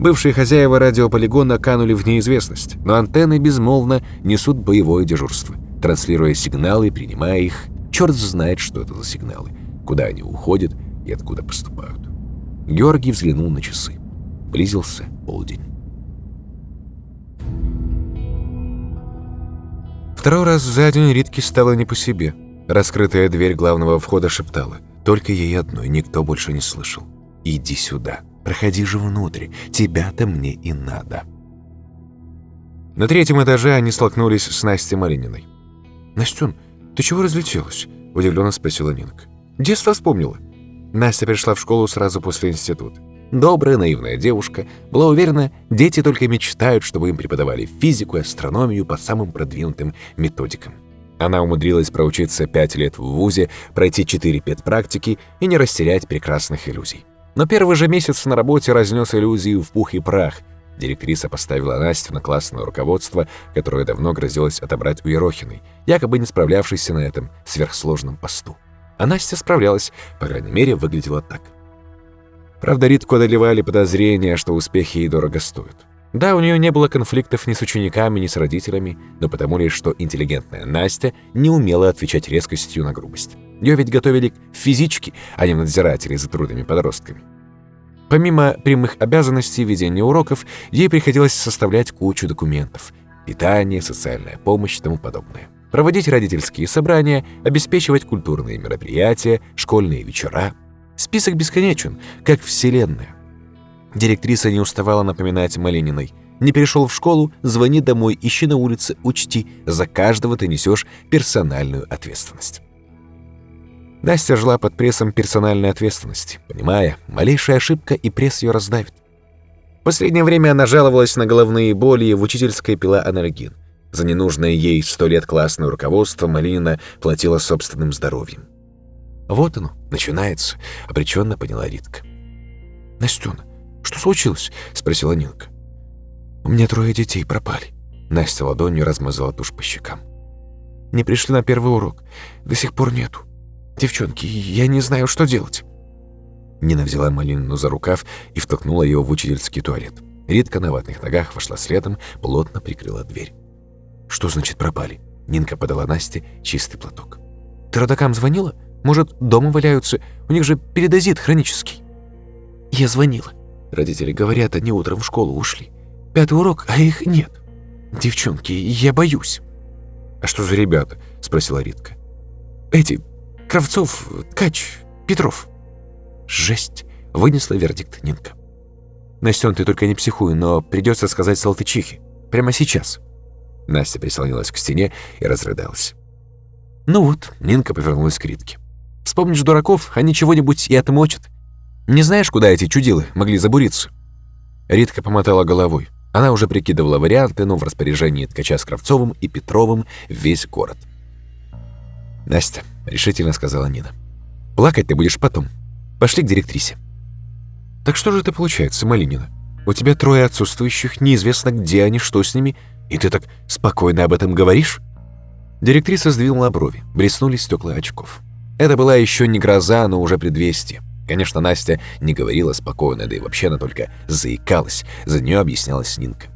Бывшие хозяева радиополигона канули в неизвестность, но антенны безмолвно несут боевое дежурство, транслируя сигналы принимая их. Черт знает, что это за сигналы, куда они уходят и откуда поступают. Георгий взглянул на часы. Близился полдень. Второй раз за день Ритке стало не по себе. Раскрытая дверь главного входа шептала. Только ей одной, никто больше не слышал. «Иди сюда, проходи же внутрь, тебя-то мне и надо». На третьем этаже они столкнулись с Настей Марининой. «Настюн, ты чего разлетелась?» – удивленно спросила Нинка. «Детство вспомнила». Настя пришла в школу сразу после института. Добрая, наивная девушка была уверена, дети только мечтают, чтобы им преподавали физику и астрономию по самым продвинутым методикам. Она умудрилась проучиться пять лет в ВУЗе, пройти четыре педпрактики и не растерять прекрасных иллюзий. Но первый же месяц на работе разнес иллюзии в пух и прах. Директриса поставила Настю на классное руководство, которое давно грозилось отобрать у Ерохиной, якобы не справлявшейся на этом сверхсложном посту. А Настя справлялась, по крайней мере, выглядела так – Правда, Ритку одолевали подозрения, что успехи ей дорого стоят. Да, у нее не было конфликтов ни с учениками, ни с родителями, но потому лишь, что интеллигентная Настя не умела отвечать резкостью на грубость. Ее ведь готовили к физичке, а не надзиратели за трудными подростками. Помимо прямых обязанностей ведения уроков, ей приходилось составлять кучу документов. Питание, социальная помощь и тому подобное. Проводить родительские собрания, обеспечивать культурные мероприятия, школьные вечера – Список бесконечен, как вселенная. Директриса не уставала напоминать Малининой. Не перешел в школу, звони домой, ищи на улице, учти, за каждого ты несешь персональную ответственность. Настя жила под прессом персональной ответственности, понимая, малейшая ошибка и пресс ее раздавит. В последнее время она жаловалась на головные боли и в учительской пила анальгин. За ненужное ей сто лет классное руководство Малинина платила собственным здоровьем. «Вот оно, начинается», — обреченно поняла Ритка. «Настена, что случилось?» — спросила Нинка. «У меня трое детей пропали». Настя ладонью размазала тушь по щекам. «Не пришли на первый урок. До сих пор нету. Девчонки, я не знаю, что делать». Нина взяла Малинину за рукав и втолкнула его в учительский туалет. Ритка на ватных ногах вошла следом, плотно прикрыла дверь. «Что значит пропали?» Нинка подала Насте чистый платок. «Ты родакам звонила? Может, дома валяются? У них же передозит хронический». «Я звонила. Родители говорят, они утром в школу ушли. Пятый урок, а их нет. Девчонки, я боюсь». «А что за ребята?» – спросила Ритка. «Эти, Кравцов, Ткач, Петров». «Жесть!» – вынесла вердикт Нинка. «Настен, ты только не психуй, но придется сказать Салтычихе. Прямо сейчас». Настя прислонилась к стене и разрыдалась. «Ну вот», — Нинка повернулась к Ритке. «Вспомнишь дураков, они чего-нибудь и отмочат. Не знаешь, куда эти чудилы могли забуриться?» Ритка помотала головой. Она уже прикидывала варианты, но в распоряжении ткача с Кравцовым и Петровым весь город. «Настя», — решительно сказала Нина, — «плакать ты будешь потом. Пошли к директрисе». «Так что же это получается, Малинина? У тебя трое отсутствующих, неизвестно где они, что с ними, и ты так спокойно об этом говоришь?» Директриса сдвинула брови, блеснули стекла очков. Это была еще не гроза, но уже предвестие. Конечно, Настя не говорила спокойно, да и вообще она только заикалась. За нее объяснялась Нинка.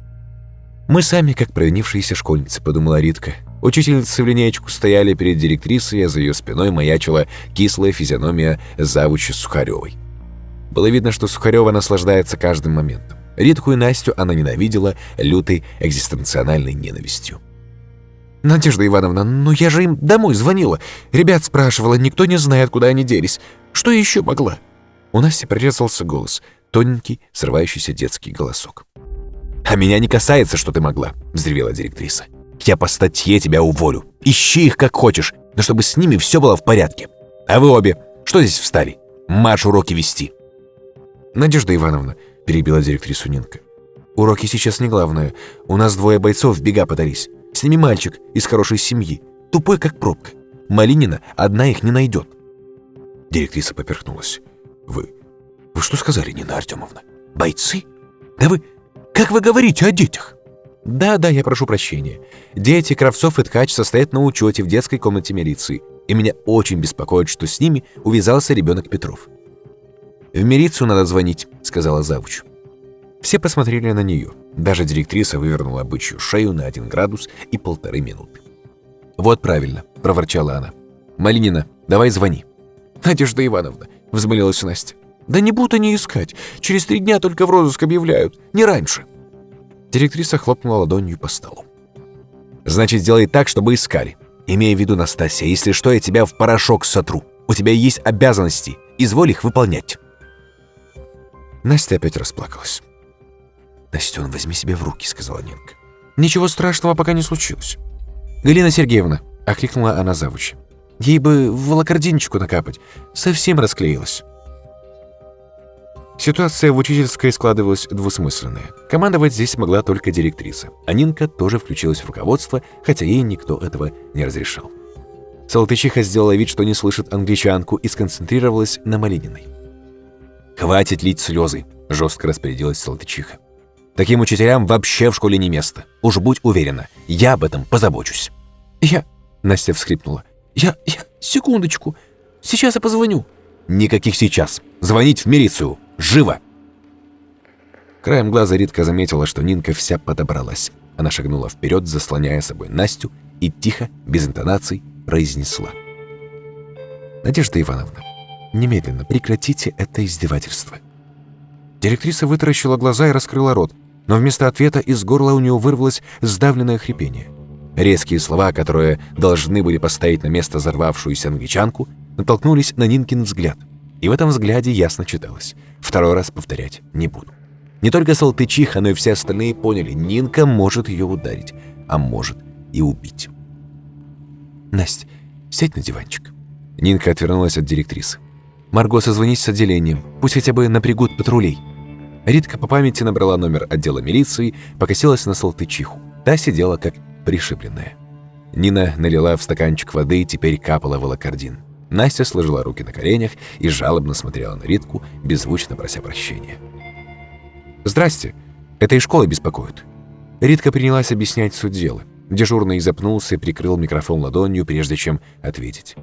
«Мы сами, как провинившиеся школьницы», — подумала Ритка. Учительницы в линеечку стояли перед директрисой, а за ее спиной маячила кислая физиономия завучи Сухаревой. Было видно, что Сухарева наслаждается каждым моментом. Ритку и Настю она ненавидела лютой экзистенциональной ненавистью. «Надежда Ивановна, ну я же им домой звонила. Ребят спрашивала, никто не знает, куда они делись. Что я еще могла?» У Насти прорезался голос, тоненький, срывающийся детский голосок. «А меня не касается, что ты могла», — взревела директриса. «Я по статье тебя уволю. Ищи их как хочешь, но чтобы с ними все было в порядке. А вы обе, что здесь встали? Марш уроки вести». «Надежда Ивановна», — перебила директрису Нинка. «Уроки сейчас не главное. У нас двое бойцов в бега подались. С ними мальчик из хорошей семьи, тупой как пробка. Малинина одна их не найдет». Директриса поперхнулась. «Вы... вы что сказали, Нина Артемовна? Бойцы? Да вы... как вы говорите о детях?» «Да, да, я прошу прощения. Дети Кравцов и Ткач состоят на учете в детской комнате милиции, и меня очень беспокоит, что с ними увязался ребенок Петров. «В милицию надо звонить», — сказала завуч. Все посмотрели на нее. Даже директриса вывернула бычью шею на один градус и полторы минуты. «Вот правильно», — проворчала она. «Малинина, давай звони». «Надежда Ивановна», — взмолилась Настя. «Да не будут они искать. Через три дня только в розыск объявляют. Не раньше». Директриса хлопнула ладонью по столу. «Значит, сделай так, чтобы искали. Имея в виду, Настасья, если что, я тебя в порошок сотру. У тебя есть обязанности. Изволь их выполнять». Настя опять расплакалась. «Настен, возьми себя в руки», — сказала Нинка. «Ничего страшного пока не случилось». «Галина Сергеевна», — окликнула она завуча. «Ей бы волокординчику накапать. Совсем расклеилась». Ситуация в учительской складывалась двусмысленная. Командовать здесь могла только директриса, а Нинка тоже включилась в руководство, хотя ей никто этого не разрешал. Салтычиха сделала вид, что не слышит англичанку и сконцентрировалась на Малининой. «Хватит лить слезы», — жестко распорядилась Салтычиха. «Таким учителям вообще в школе не место. Уж будь уверена, я об этом позабочусь». «Я...» — Настя всхлипнула. «Я... я... секундочку. Сейчас я позвоню». «Никаких сейчас. Звонить в милицию. Живо!» Краем глаза Ритка заметила, что Нинка вся подобралась. Она шагнула вперед, заслоняя собой Настю, и тихо, без интонаций, произнесла. «Надежда Ивановна, Немедленно прекратите это издевательство». Директриса вытаращила глаза и раскрыла рот, но вместо ответа из горла у нее вырвалось сдавленное хрипение. Резкие слова, которые должны были поставить на место взорвавшуюся англичанку, натолкнулись на Нинкин взгляд. И в этом взгляде ясно читалось. Второй раз повторять не буду. Не только Салтычиха, но и все остальные поняли, Нинка может ее ударить, а может и убить. «Настя, сядь на диванчик». Нинка отвернулась от директрисы. Марго, созвонись с отделением. Пусть хотя бы напрягут патрулей». Ритка по памяти набрала номер отдела милиции, покосилась на Салтычиху. Та сидела как пришибленная. Нина налила в стаканчик воды и теперь капала волокордин. Настя сложила руки на коленях и жалобно смотрела на Ритку, беззвучно прося прощения. «Здрасте. Это и школа беспокоит». Ритка принялась объяснять суть дела. Дежурный запнулся и прикрыл микрофон ладонью, прежде чем ответить.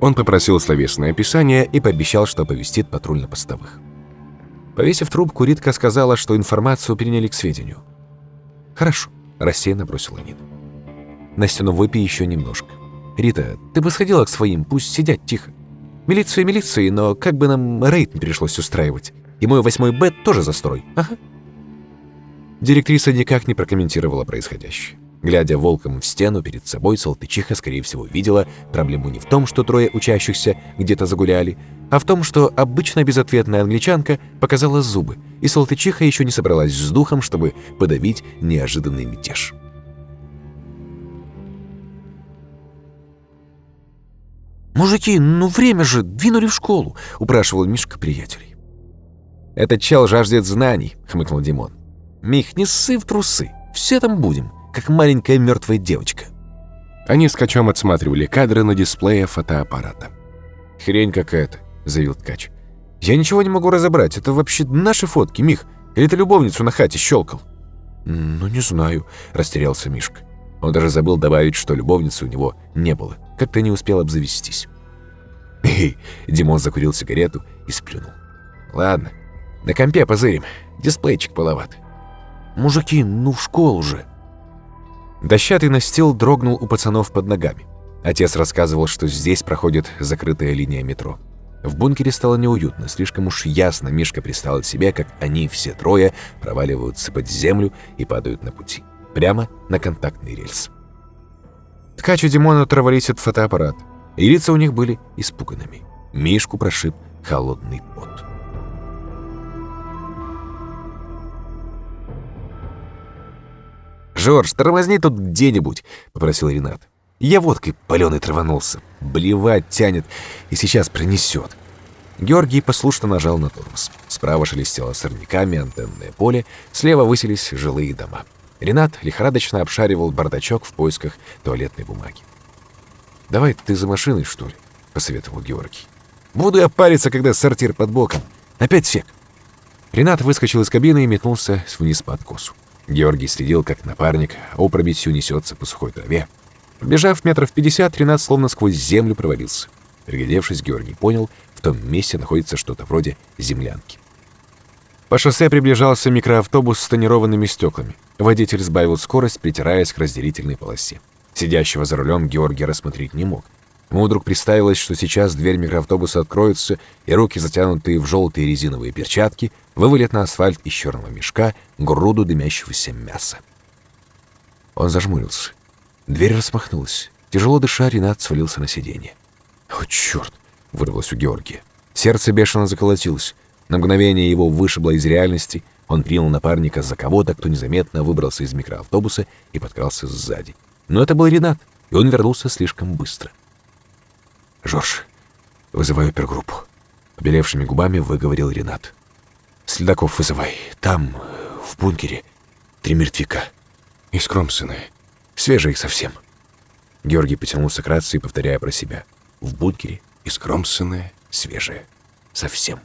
Он попросил словесное описание и пообещал, что оповестит патрульно-постовых. Повесив трубку, Ритка сказала, что информацию приняли к сведению. «Хорошо», — рассеянно бросила Нина. «Настя, ну выпей еще немножко. Рита, ты бы сходила к своим, пусть сидят тихо. Милицию милиции, но как бы нам рейд не пришлось устраивать. И мой восьмой Б тоже застрой. Ага». Директриса никак не прокомментировала происходящее. Глядя волком в стену перед собой, Салтычиха, скорее всего, видела проблему не в том, что трое учащихся где-то загуляли, а в том, что обычно безответная англичанка показала зубы, и Салтычиха еще не собралась с духом, чтобы подавить неожиданный мятеж. «Мужики, ну время же, двинули в школу», — упрашивал Мишка приятелей. «Этот чел жаждет знаний», — хмыкнул Димон. «Мих, не ссы в трусы, все там будем, как маленькая мертвая девочка». Они с Качом отсматривали кадры на дисплее фотоаппарата. «Хрень какая-то», — заявил Ткач. «Я ничего не могу разобрать. Это вообще наши фотки, Мих? Или ты любовницу на хате щелкал?» «Ну, не знаю», — растерялся Мишка. Он даже забыл добавить, что любовницы у него не было. Как-то не успел обзавестись. «Эй!» — Димон закурил сигарету и сплюнул. «Ладно, на компе позырим. Дисплейчик половат». «Мужики, ну в школу же!» Дощатый настил дрогнул у пацанов под ногами. Отец рассказывал, что здесь проходит закрытая линия метро. В бункере стало неуютно, слишком уж ясно Мишка пристал от себя, как они все трое проваливаются под землю и падают на пути. Прямо на контактный рельс. Ткач и Димон оторвались от фотоаппарата, и лица у них были испуганными. Мишку прошиб холодный пот. «Жорж, тормозни тут где-нибудь», — попросил Ренат. «Я водкой паленой траванулся. Блевать тянет, и сейчас принесет». Георгий послушно нажал на тормоз. Справа шелестело сорняками антенное поле, слева высились жилые дома. Ренат лихорадочно обшаривал бардачок в поисках туалетной бумаги. «Давай ты за машиной, что ли?» — посоветовал Георгий. «Буду я париться, когда сортир под боком. Опять сек». Ренат выскочил из кабины и метнулся вниз по откосу. Георгий следил, как напарник опрометью несется по сухой траве. Пробежав метров пятьдесят, Ренат словно сквозь землю провалился. Приглядевшись, Георгий понял, в том месте находится что-то вроде землянки. По шоссе приближался микроавтобус с тонированными стеклами. Водитель сбавил скорость, притираясь к разделительной полосе. Сидящего за рулем Георгий рассмотреть не мог. Ему вдруг представилось, что сейчас дверь микроавтобуса откроется, и руки, затянутые в желтые резиновые перчатки, вывалят на асфальт из черного мешка груду дымящегося мяса. Он зажмурился. Дверь распахнулась. Тяжело дыша, Ренат свалился на сиденье. «О, черт!» — вырвалось у Георгия. Сердце бешено заколотилось. На мгновение его вышибло из реальности. Он принял напарника за кого-то, кто незаметно выбрался из микроавтобуса и подкрался сзади. Но это был Ренат, и он вернулся слишком быстро. «Жорж, вызываю опергруппу», — побелевшими губами выговорил Ренат. «Следаков вызывай. Там, в бункере, три мертвяка. И скромсыны. Свежие совсем». Георгий потянулся к рации, повторяя про себя. «В бункере и скромсыны. Свежие. Совсем».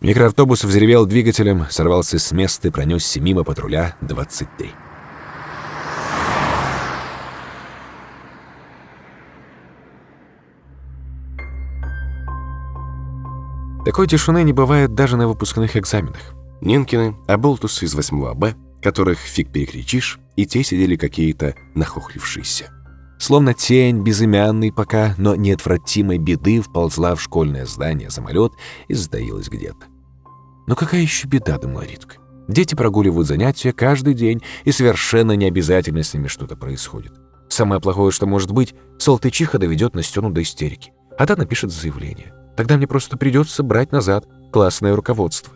Микроавтобус взревел двигателем, сорвался с места и пронесся мимо патруля 23. Такой тишины не бывает даже на выпускных экзаменах. Нинкины, Аболтусы из 8 Б, которых фиг перекричишь, и те сидели какие-то нахохлившиеся. Словно тень безымянной пока, но неотвратимой беды вползла в школьное здание самолет и затаилась где-то. Но какая еще беда, думала Ритка? Дети прогуливают занятия каждый день, и совершенно не обязательно с ними что-то происходит. Самое плохое, что может быть, Салтычиха доведет Настену до истерики, а та напишет заявление. Тогда мне просто придется брать назад классное руководство.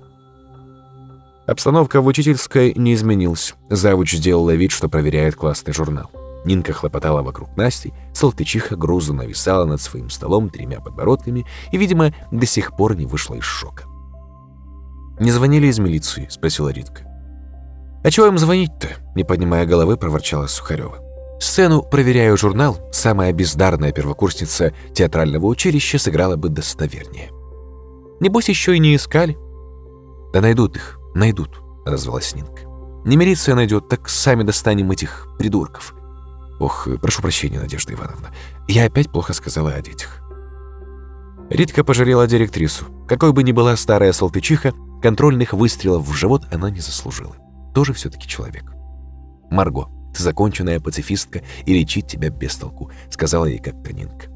Обстановка в учительской не изменилась. Завуч сделала вид, что проверяет классный журнал. Нинка хлопотала вокруг Насти, Салтычиха грузно нависала над своим столом тремя подбородками и, видимо, до сих пор не вышла из шока. «Не звонили из милиции?» — спросила Ритка. «А чего им звонить-то?» — не поднимая головы, проворчала Сухарева. Сцену «Проверяю журнал» самая бездарная первокурсница театрального училища сыграла бы достовернее. Небось, еще и не искали. Да найдут их, найдут, отозвалась Нинка. Не милиция найдет, так сами достанем этих придурков. Ох, прошу прощения, Надежда Ивановна. Я опять плохо сказала о детях. Ритка пожалела директрису. Какой бы ни была старая салтычиха, контрольных выстрелов в живот она не заслужила. Тоже все-таки человек. «Марго, ты законченная пацифистка, и лечить тебя без толку», — сказала ей как-то Нинка.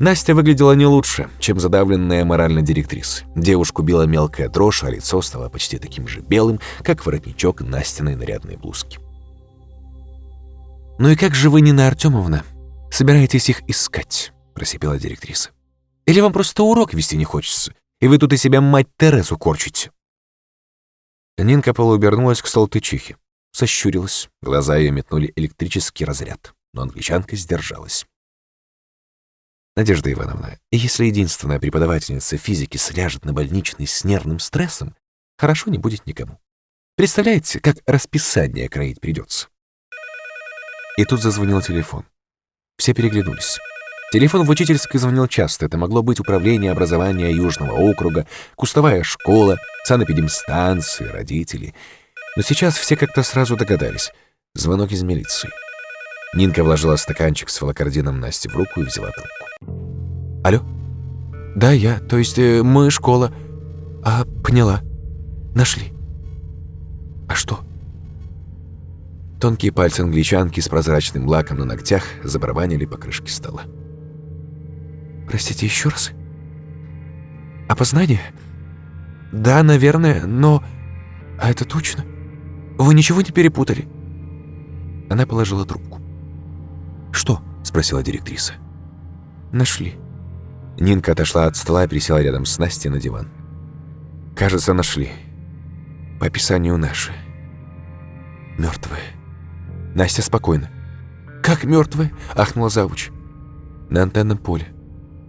Настя выглядела не лучше, чем задавленная морально директриса. Девушку била мелкая дрожь, а лицо стало почти таким же белым, как воротничок Настиной нарядной блузки. «Ну и как же вы, Нина Артемовна, собираетесь их искать?» – просипела директриса. «Или вам просто урок вести не хочется, и вы тут и себя мать Терезу корчите?» Нинка полуобернулась к столтычихе, сощурилась, глаза ее метнули электрический разряд, но англичанка сдержалась. Надежда Ивановна, если единственная преподавательница физики сляжет на больничный с нервным стрессом, хорошо не будет никому. Представляете, как расписание кроить придется. И тут зазвонил телефон. Все переглянулись. Телефон в учительской звонил часто. Это могло быть управление образования Южного округа, кустовая школа, санэпидемстанции, родители. Но сейчас все как-то сразу догадались. Звонок из милиции. Нинка вложила стаканчик с волокордином Насти в руку и взяла трубку. «Алло?» «Да, я. То есть э, мы школа. А, поняла. Нашли. А что?» Тонкие пальцы англичанки с прозрачным лаком на ногтях забарабанили по крышке стола. «Простите еще раз?» «Опознание?» «Да, наверное, но... А это точно? Вы ничего не перепутали?» Она положила трубку. «Что?» – спросила директриса. «Нашли». Нинка отошла от стола и присела рядом с Настей на диван. «Кажется, нашли. По описанию наши. Мертвые». Настя спокойно. «Как мертвые?» – ахнула завуч. «На антенном поле.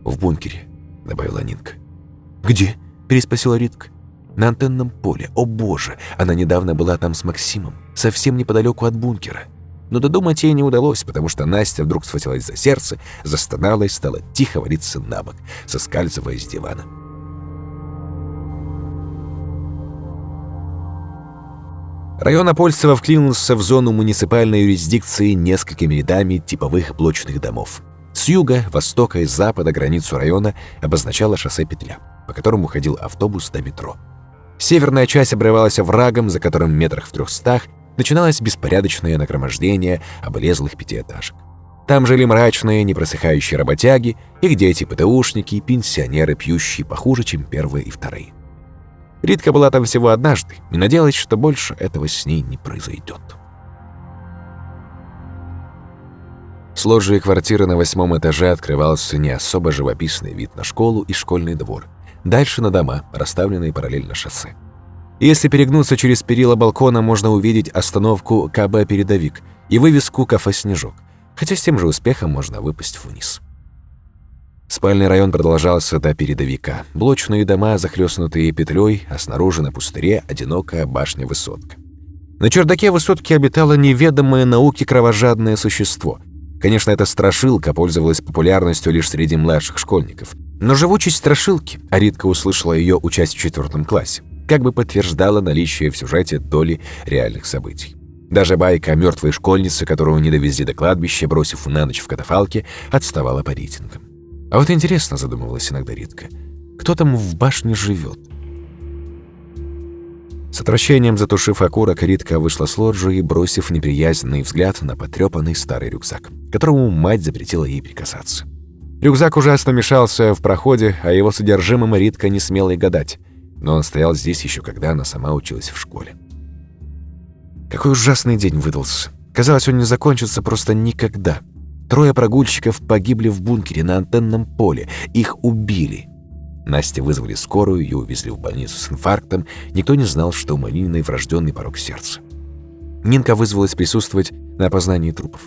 В бункере», – добавила Нинка. «Где?» – переспросила Ритка. «На антенном поле. О боже! Она недавно была там с Максимом, совсем неподалеку от бункера». Но додумать ей не удалось, потому что Настя вдруг схватилась за сердце, застонала и стала тихо валиться на бок, соскальзывая с дивана. Район Апольцево вклинился в зону муниципальной юрисдикции несколькими рядами типовых блочных домов. С юга, востока и запада границу района обозначало шоссе «Петля», по которому ходил автобус до метро. Северная часть обрывалась оврагом, за которым метрах в трехстах начиналось беспорядочное нагромождение облезлых пятиэтажек. Там жили мрачные, непросыхающие работяги, их дети, ПТУшники, пенсионеры, пьющие похуже, чем первые и вторые. Ритка была там всего однажды и надеялась, что больше этого с ней не произойдет. С лоджии квартиры на восьмом этаже открывался не особо живописный вид на школу и школьный двор. Дальше на дома, расставленные параллельно шоссе. Если перегнуться через перила балкона, можно увидеть остановку КБ «Передовик» и вывеску «Кафе Снежок», хотя с тем же успехом можно выпасть вниз. Спальный район продолжался до передовика. Блочные дома, захлестнутые петлей, а снаружи на пустыре одинокая башня-высотка. На чердаке высотки обитало неведомое науке кровожадное существо. Конечно, эта страшилка пользовалась популярностью лишь среди младших школьников. Но живучесть страшилки, а Ритка услышала ее участь в четвертом классе, как бы подтверждала наличие в сюжете доли реальных событий. Даже байка о мертвой школьнице, которую не довезли до кладбища, бросив на ночь в катафалке, отставала по рейтингам. А вот интересно, задумывалась иногда Ритка, кто там в башне живет? С отвращением затушив окурок, Ритка вышла с лоджии, бросив неприязненный взгляд на потрепанный старый рюкзак, которому мать запретила ей прикасаться. Рюкзак ужасно мешался в проходе, а его содержимым Ритка не смела и гадать но он стоял здесь еще когда она сама училась в школе. Какой ужасный день выдался. Казалось, он не закончится просто никогда. Трое прогульщиков погибли в бункере на антенном поле. Их убили. Насте вызвали скорую, ее увезли в больницу с инфарктом. Никто не знал, что у Малининой врожденный порог сердца. Нинка вызвалась присутствовать на опознании трупов.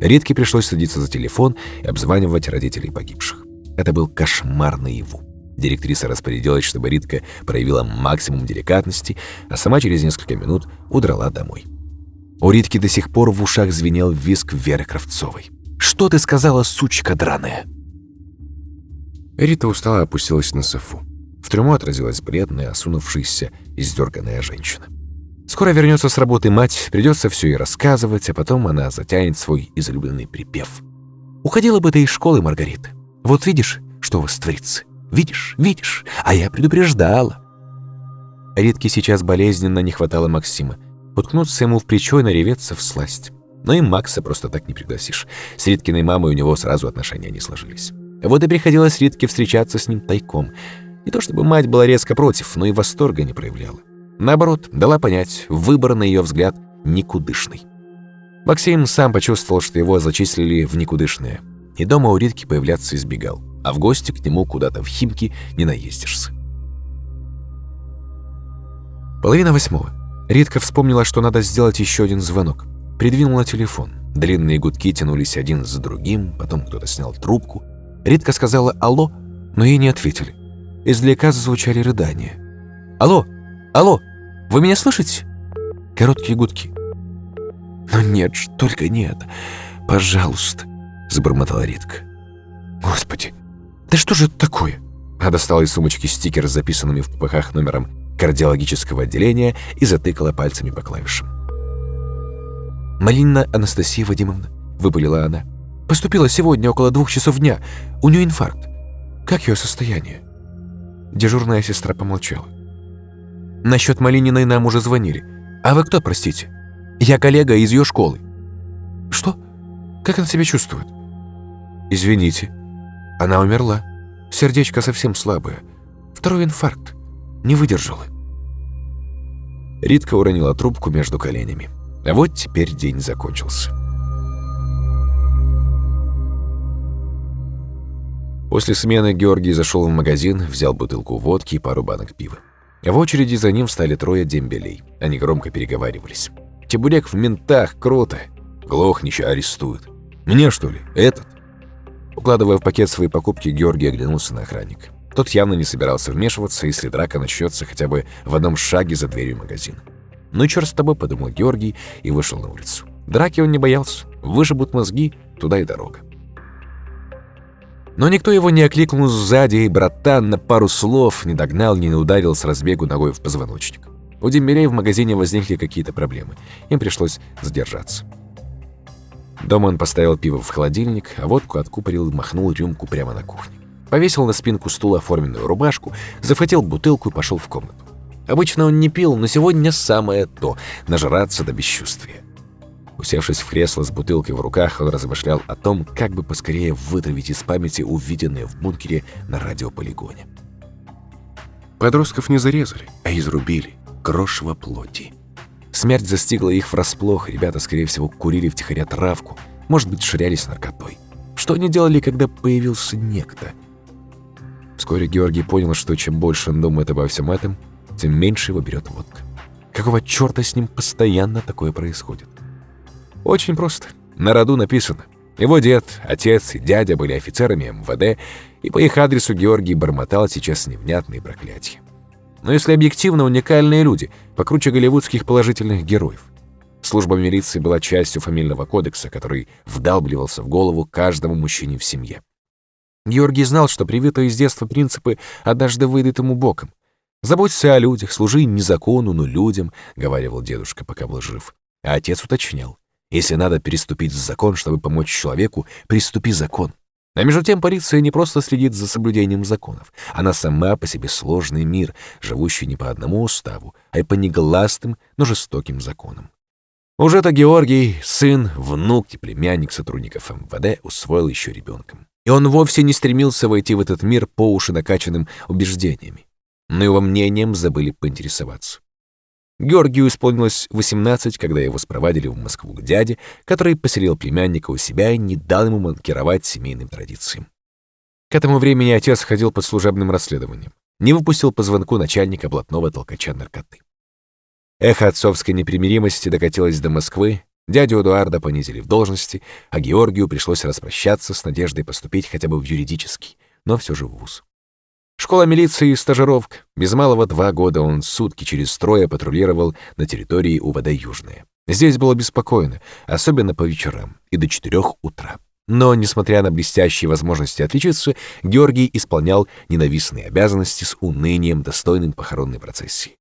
Ритке пришлось садиться за телефон и обзванивать родителей погибших. Это был кошмар наяву. Директриса распорядилась, чтобы Ритка проявила максимум деликатности, а сама через несколько минут удрала домой. У Ритки до сих пор в ушах звенел визг Веры Кравцовой. «Что ты сказала, сучка драная?» Рита устала опустилась на софу. В трюму отразилась бледная, осунувшаяся, издерганная женщина. Скоро вернется с работы мать, придется все ей рассказывать, а потом она затянет свой излюбленный припев. Уходила бы ты из школы, Маргарита. Вот видишь, что у вас творится? Видишь, видишь, а я предупреждала». Ритке сейчас болезненно не хватало Максима. Уткнуться ему в плечо и нареветься в сласть. Но и Макса просто так не пригласишь. С Риткиной мамой у него сразу отношения не сложились. Вот и приходилось Ритке встречаться с ним тайком. Не то чтобы мать была резко против, но и восторга не проявляла. Наоборот, дала понять, выбор, на ее взгляд, никудышный. Максим сам почувствовал, что его зачислили в никудышное. И дома у Ритки появляться избегал, а в гости к нему куда-то в Химки не наездишься. Половина восьмого. Ритка вспомнила, что надо сделать еще один звонок. Придвинула телефон. Длинные гудки тянулись один за другим, потом кто-то снял трубку. Ритка сказала «Алло», но ей не ответили. Издалека зазвучали рыдания. «Алло! Алло! Вы меня слышите?» Короткие гудки. «Но нет только нет. Пожалуйста!» — забормотала Ритка. «Господи, да что же это такое?» Она достала из сумочки стикер с записанными в ППХ номером кардиологического отделения и затыкала пальцами по клавишам. «Малинина Анастасия Вадимовна», — выпалила она, — «поступила сегодня около двух часов дня. У нее инфаркт. Как ее состояние?» Дежурная сестра помолчала. «Насчет Малининой нам уже звонили. А вы кто, простите?» «Я коллега из ее школы». «Что? Как она себя чувствует?» «Извините. Она умерла. Сердечко совсем слабое. Второй инфаркт. Не выдержала». Ритка уронила трубку между коленями. А вот теперь день закончился. После смены Георгий зашел в магазин, взял бутылку водки и пару банок пива. В очереди за ним встали трое дембелей. Они громко переговаривались. «Чебурек в ментах, круто! Глохнища арестуют. Мне, что ли? Этот?» Укладывая в пакет свои покупки, Георгий оглянулся на охранника. Тот явно не собирался вмешиваться, если драка начнется хотя бы в одном шаге за дверью магазина. «Ну и черт с тобой», — подумал Георгий и вышел на улицу. Драки он не боялся. Вышибут мозги, туда и дорога. Но никто его не окликнул сзади, и братан на пару слов не догнал, не ударил с разбегу ногой в позвоночник. У Дембелей в магазине возникли какие-то проблемы. Им пришлось задержаться. Дома он поставил пиво в холодильник, а водку откупорил и махнул рюмку прямо на кухне. Повесил на спинку стула оформленную рубашку, захватил бутылку и пошел в комнату. Обычно он не пил, но сегодня самое то — нажраться до бесчувствия. Усевшись в кресло с бутылкой в руках, он размышлял о том, как бы поскорее вытравить из памяти увиденное в бункере на радиополигоне. Подростков не зарезали, а изрубили. Крошево плоти. Смерть застигла их врасплох, ребята, скорее всего, курили втихаря травку, может быть, ширялись наркотой. Что они делали, когда появился некто? Вскоре Георгий понял, что чем больше он думает обо всем этом, тем меньше его берет водка. Какого черта с ним постоянно такое происходит? Очень просто. На роду написано. Его дед, отец и дядя были офицерами МВД, и по их адресу Георгий бормотал сейчас невнятные проклятия. Но если объективно, уникальные люди, покруче голливудских положительных героев. Служба милиции была частью фамильного кодекса, который вдалбливался в голову каждому мужчине в семье. Георгий знал, что привитые с детства принципы однажды выйдут ему боком. «Заботься о людях, служи не закону, но людям», — говаривал дедушка, пока был жив. А отец уточнял. «Если надо переступить закон, чтобы помочь человеку, приступи закон». А между тем полиция не просто следит за соблюдением законов. Она сама по себе сложный мир, живущий не по одному уставу, а и по негласным, но жестоким законам. Уже-то Георгий, сын, внук и племянник сотрудников МВД, усвоил еще ребенком. И он вовсе не стремился войти в этот мир по уши накачанным убеждениями но его мнением забыли поинтересоваться. Георгию исполнилось 18, когда его спровадили в Москву к дяде, который поселил племянника у себя и не дал ему манкировать семейным традициям. К этому времени отец ходил под служебным расследованием, не выпустил по звонку начальника блатного толкача наркоты. Эхо отцовской непримиримости докатилось до Москвы, дядю Эдуарда понизили в должности, а Георгию пришлось распрощаться с надеждой поступить хотя бы в юридический, но все же в вуз. Школа милиции и стажировка. Без малого два года он сутки через строя патрулировал на территории УВД Южная. Здесь было беспокойно, особенно по вечерам и до четырех утра. Но, несмотря на блестящие возможности отличиться, Георгий исполнял ненавистные обязанности с унынием, достойным похоронной процессии.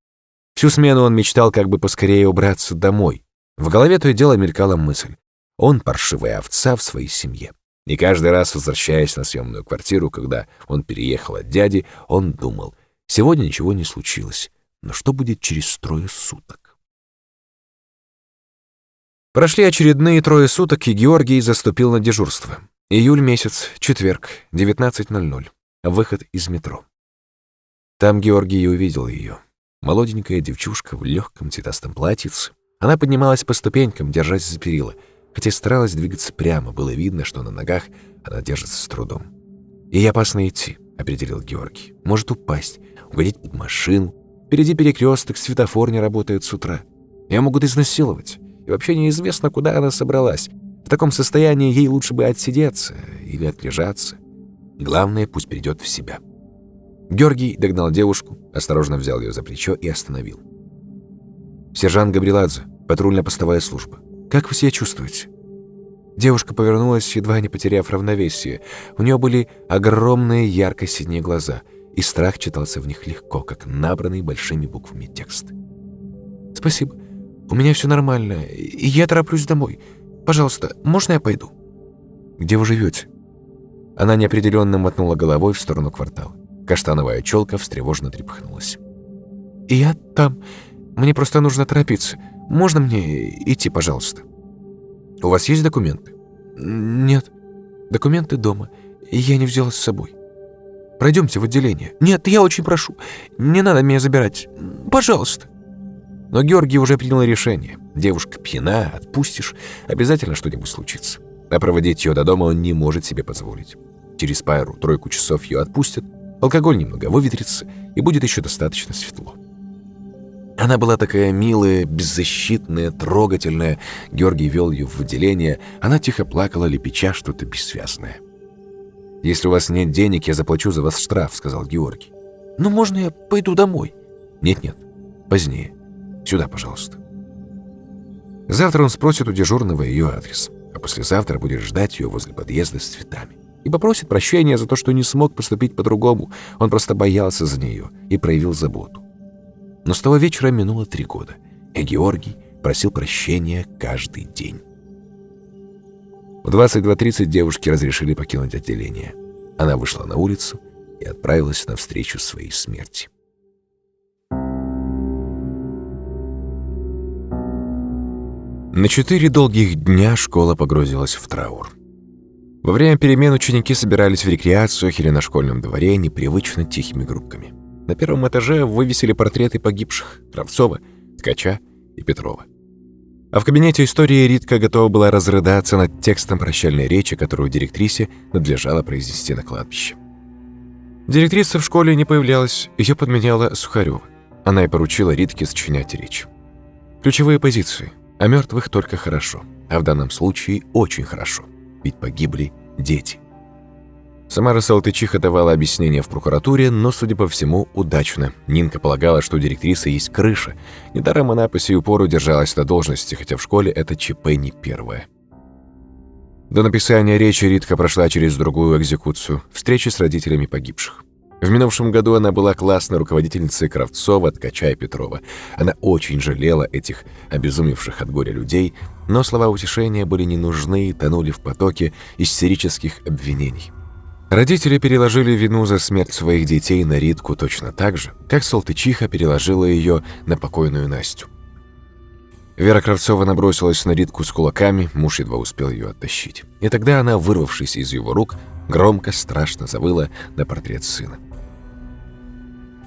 Всю смену он мечтал как бы поскорее убраться домой. В голове то и дело мелькала мысль. Он паршивая овца в своей семье. И каждый раз, возвращаясь на съемную квартиру, когда он переехал от дяди, он думал, сегодня ничего не случилось, но что будет через трое суток? Прошли очередные трое суток, и Георгий заступил на дежурство. Июль месяц, четверг, 19.00. Выход из метро. Там Георгий увидел ее. Молоденькая девчушка в легком цветастом платьице. Она поднималась по ступенькам, держась за перила. Хотя старалась двигаться прямо, было видно, что на ногах она держится с трудом. «Ей опасно идти», — определил Георгий. «Может упасть, угодить под машину. Впереди перекресток, светофор не работает с утра. Ее могут изнасиловать. И вообще неизвестно, куда она собралась. В таком состоянии ей лучше бы отсидеться или отлежаться. Главное, пусть придет в себя. Георгий догнал девушку, осторожно взял ее за плечо и остановил. «Сержант Габриладзе, патрульно-постовая служба. Как вы себя чувствуете?» Девушка повернулась, едва не потеряв равновесие. У нее были огромные ярко-синие глаза, и страх читался в них легко, как набранный большими буквами текст. «Спасибо. У меня все нормально, и я тороплюсь домой. Пожалуйста, можно я пойду?» «Где вы живете?» Она неопределенно мотнула головой в сторону квартала. Каштановая челка встревоженно трепыхнулась. «И я там. Мне просто нужно торопиться. Можно мне идти, пожалуйста?» «У вас есть документы?» «Нет. Документы дома. Я не взяла с собой. Пройдемте в отделение. Нет, я очень прошу. Не надо меня забирать. Пожалуйста». Но Георгий уже принял решение. Девушка пьяна, отпустишь, обязательно что-нибудь случится. А проводить ее до дома он не может себе позволить. Через пару-тройку часов ее отпустят, алкоголь немного выветрится, и будет еще достаточно светло. Она была такая милая, беззащитная, трогательная. Георгий вел ее в отделение, она тихо плакала, лепеча что-то бессвязное. «Если у вас нет денег, я заплачу за вас штраф», — сказал Георгий. «Ну, можно я пойду домой?» «Нет-нет, позднее. Сюда, пожалуйста». Завтра он спросит у дежурного ее адрес, а послезавтра будет ждать ее возле подъезда с цветами. И попросит прощения за то, что не смог поступить по-другому. Он просто боялся за нее и проявил заботу. Но с того вечера минуло три года, и Георгий просил прощения каждый день. В 22.30 девушке разрешили покинуть отделение. Она вышла на улицу и отправилась навстречу своей смерти. На четыре долгих дня школа погрузилась в траур. Во время перемен ученики собирались в рекреациях или на школьном дворе непривычно тихими группками. На первом этаже вывесили портреты погибших Кравцова, Ткача и Петрова. А в кабинете истории Ритка готова была разрыдаться над текстом прощальной речи, которую директрисе надлежало произнести на кладбище. Директриса в школе не появлялась, ее подменяла Сухарева. Она и поручила Ритке сочинять речь. Ключевые позиции. О мертвых только хорошо, а в данном случае очень хорошо, ведь погибли дети. Самара Салтычиха давала объяснение в прокуратуре, но, судя по всему, удачно. Нинка полагала, что у директрисы есть крыша. Недаром она по сию пору держалась на должности, хотя в школе это ЧП не первое. До написания речи Ритка прошла через другую экзекуцию – встречи с родителями погибших. В минувшем году она была классной руководительницей Кравцова, Ткача и Петрова. Она очень жалела этих обезумевших от горя людей, но слова утешения были не нужны и тонули в потоке истерических обвинений. Родители переложили вину за смерть своих детей на Ритку точно так же, как Салтычиха переложила ее на покойную Настю. Вера Кравцова набросилась на Ритку с кулаками, муж едва успел ее оттащить. И тогда она, вырвавшись из его рук, громко, страшно завыла на портрет сына.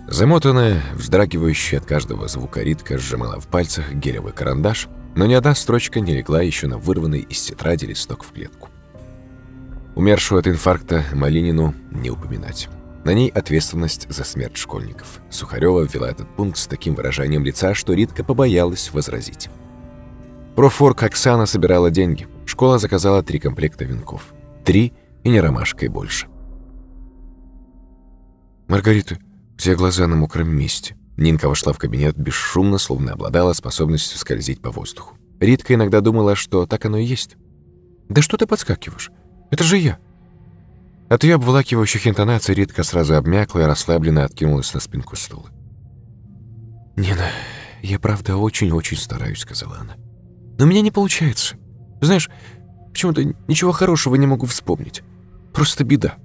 Замотанная, вздрагивающая от каждого звука Ритка сжимала в пальцах гелевый карандаш, но ни одна строчка не легла еще на вырванный из тетради листок в клетку. Умершую от инфаркта Малинину не упоминать. На ней ответственность за смерть школьников. Сухарева ввела этот пункт с таким выражением лица, что Ритка побоялась возразить. Профорк Оксана собирала деньги. Школа заказала три комплекта венков. Три и не ромашкой больше. «Маргарита, все глаза на мокром месте. Нинка вошла в кабинет бесшумно, словно обладала способностью скользить по воздуху. Ритка иногда думала, что так оно и есть. «Да что ты подскакиваешь? Это же я!» От ее обволакивающих интонаций Ритка сразу обмякла и расслабленно откинулась на спинку стула. «Нина, я правда очень-очень стараюсь», — сказала она. «Но у меня не получается. Знаешь, Почему-то ничего хорошего не могу вспомнить. Просто беда».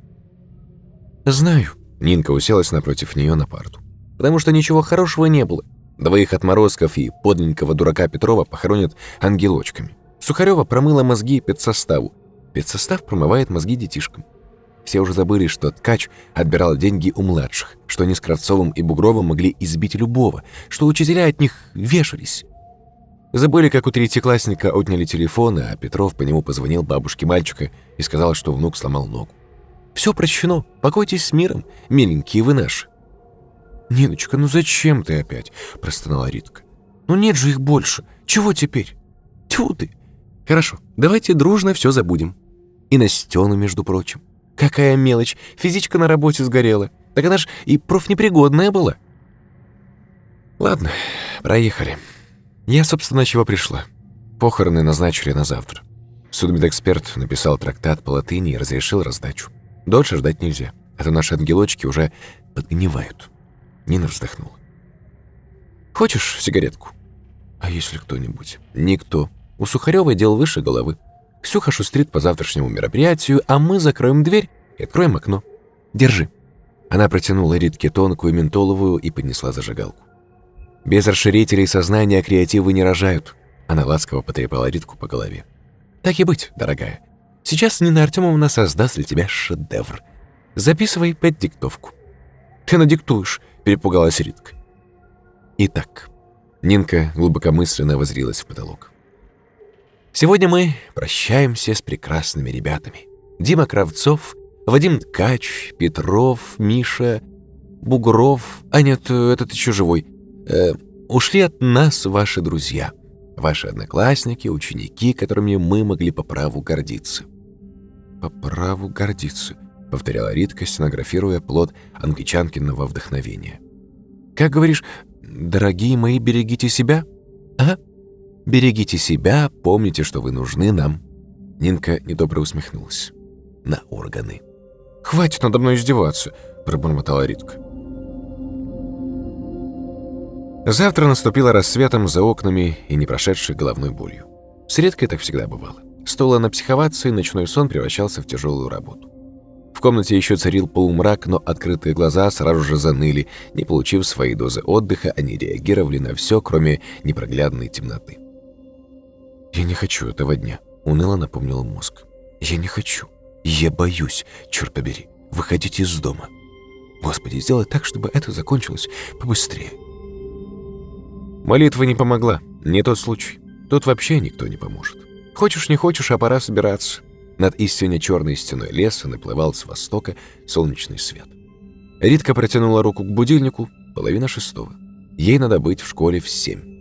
«Знаю». Нинка уселась напротив нее на парту. «Потому что ничего хорошего не было. Двоих отморозков и подлинного дурака Петрова похоронят ангелочками. Сухарева промыла мозги педсоставу. Педсостав промывает мозги детишкам. Все уже забыли, что ткач отбирал деньги у младших, что они с Кравцовым и Бугровым могли избить любого, что учителя от них вешались. Забыли, как у третьеклассника отняли телефон, а Петров по нему позвонил бабушке мальчика и сказал, что внук сломал ногу. Все прощено, покойтесь с миром, миленькие вы наши. «Ниночка, ну зачем ты опять?» – простонала Ритка. «Ну нет же их больше. Чего теперь?» «Тьфу ты!» «Хорошо, давайте дружно все забудем. И Настену, между прочим. Какая мелочь, физичка на работе сгорела. Так она ж и профнепригодная была». «Ладно, проехали. Я, собственно, чего пришла. Похороны назначили на завтра. Судмедэксперт написал трактат по латыни и разрешил раздачу. Дольше ждать нельзя, а то наши ангелочки уже подгнивают». Нина вздохнула. «Хочешь сигаретку?» «А если кто-нибудь?» «Никто. У Сухарёвой дел выше головы. Ксюха шустрит по завтрашнему мероприятию, а мы закроем дверь и откроем окно. Держи». Она протянула Ритке тонкую ментоловую и поднесла зажигалку. «Без расширителей сознания креативы не рожают». Она ласково потрепала Ритку по голове. «Так и быть, дорогая. Сейчас Нина Артемовна создаст для тебя шедевр. Записывай под диктовку». «Ты надиктуешь», перепугалась Ритка. Итак, Нинка глубокомысленно возрилась в потолок. Сегодня мы прощаемся с прекрасными ребятами. Дима Кравцов, Вадим Ткач, Петров, Миша, Бугров, а нет, этот еще живой. Э, ушли от нас ваши друзья, ваши одноклассники, ученики, которыми мы могли по праву гордиться. По праву гордиться, — повторяла Ритка, стенографируя плод англичанкиного вдохновения. «Как говоришь, дорогие мои, берегите себя?» «Ага. Берегите себя, помните, что вы нужны нам». Нинка недобро усмехнулась. «На органы». «Хватит надо мной издеваться», — пробормотала Ритка. Завтра наступило рассветом за окнами и не прошедшей головной болью. С Риткой так всегда бывало. Стоило напсиховаться, и ночной сон превращался в тяжелую работу. В комнате еще царил полумрак, но открытые глаза сразу же заныли. Не получив своей дозы отдыха, они реагировали на все, кроме непроглядной темноты. «Я не хочу этого дня», — уныло напомнил мозг. «Я не хочу. Я боюсь, черт побери, выходить из дома. Господи, сделай так, чтобы это закончилось побыстрее». Молитва не помогла. Не тот случай. Тут вообще никто не поможет. Хочешь, не хочешь, а пора собираться. Над истинно черной стеной леса наплывал с востока солнечный свет. Ритка протянула руку к будильнику, половина шестого. Ей надо быть в школе в семь.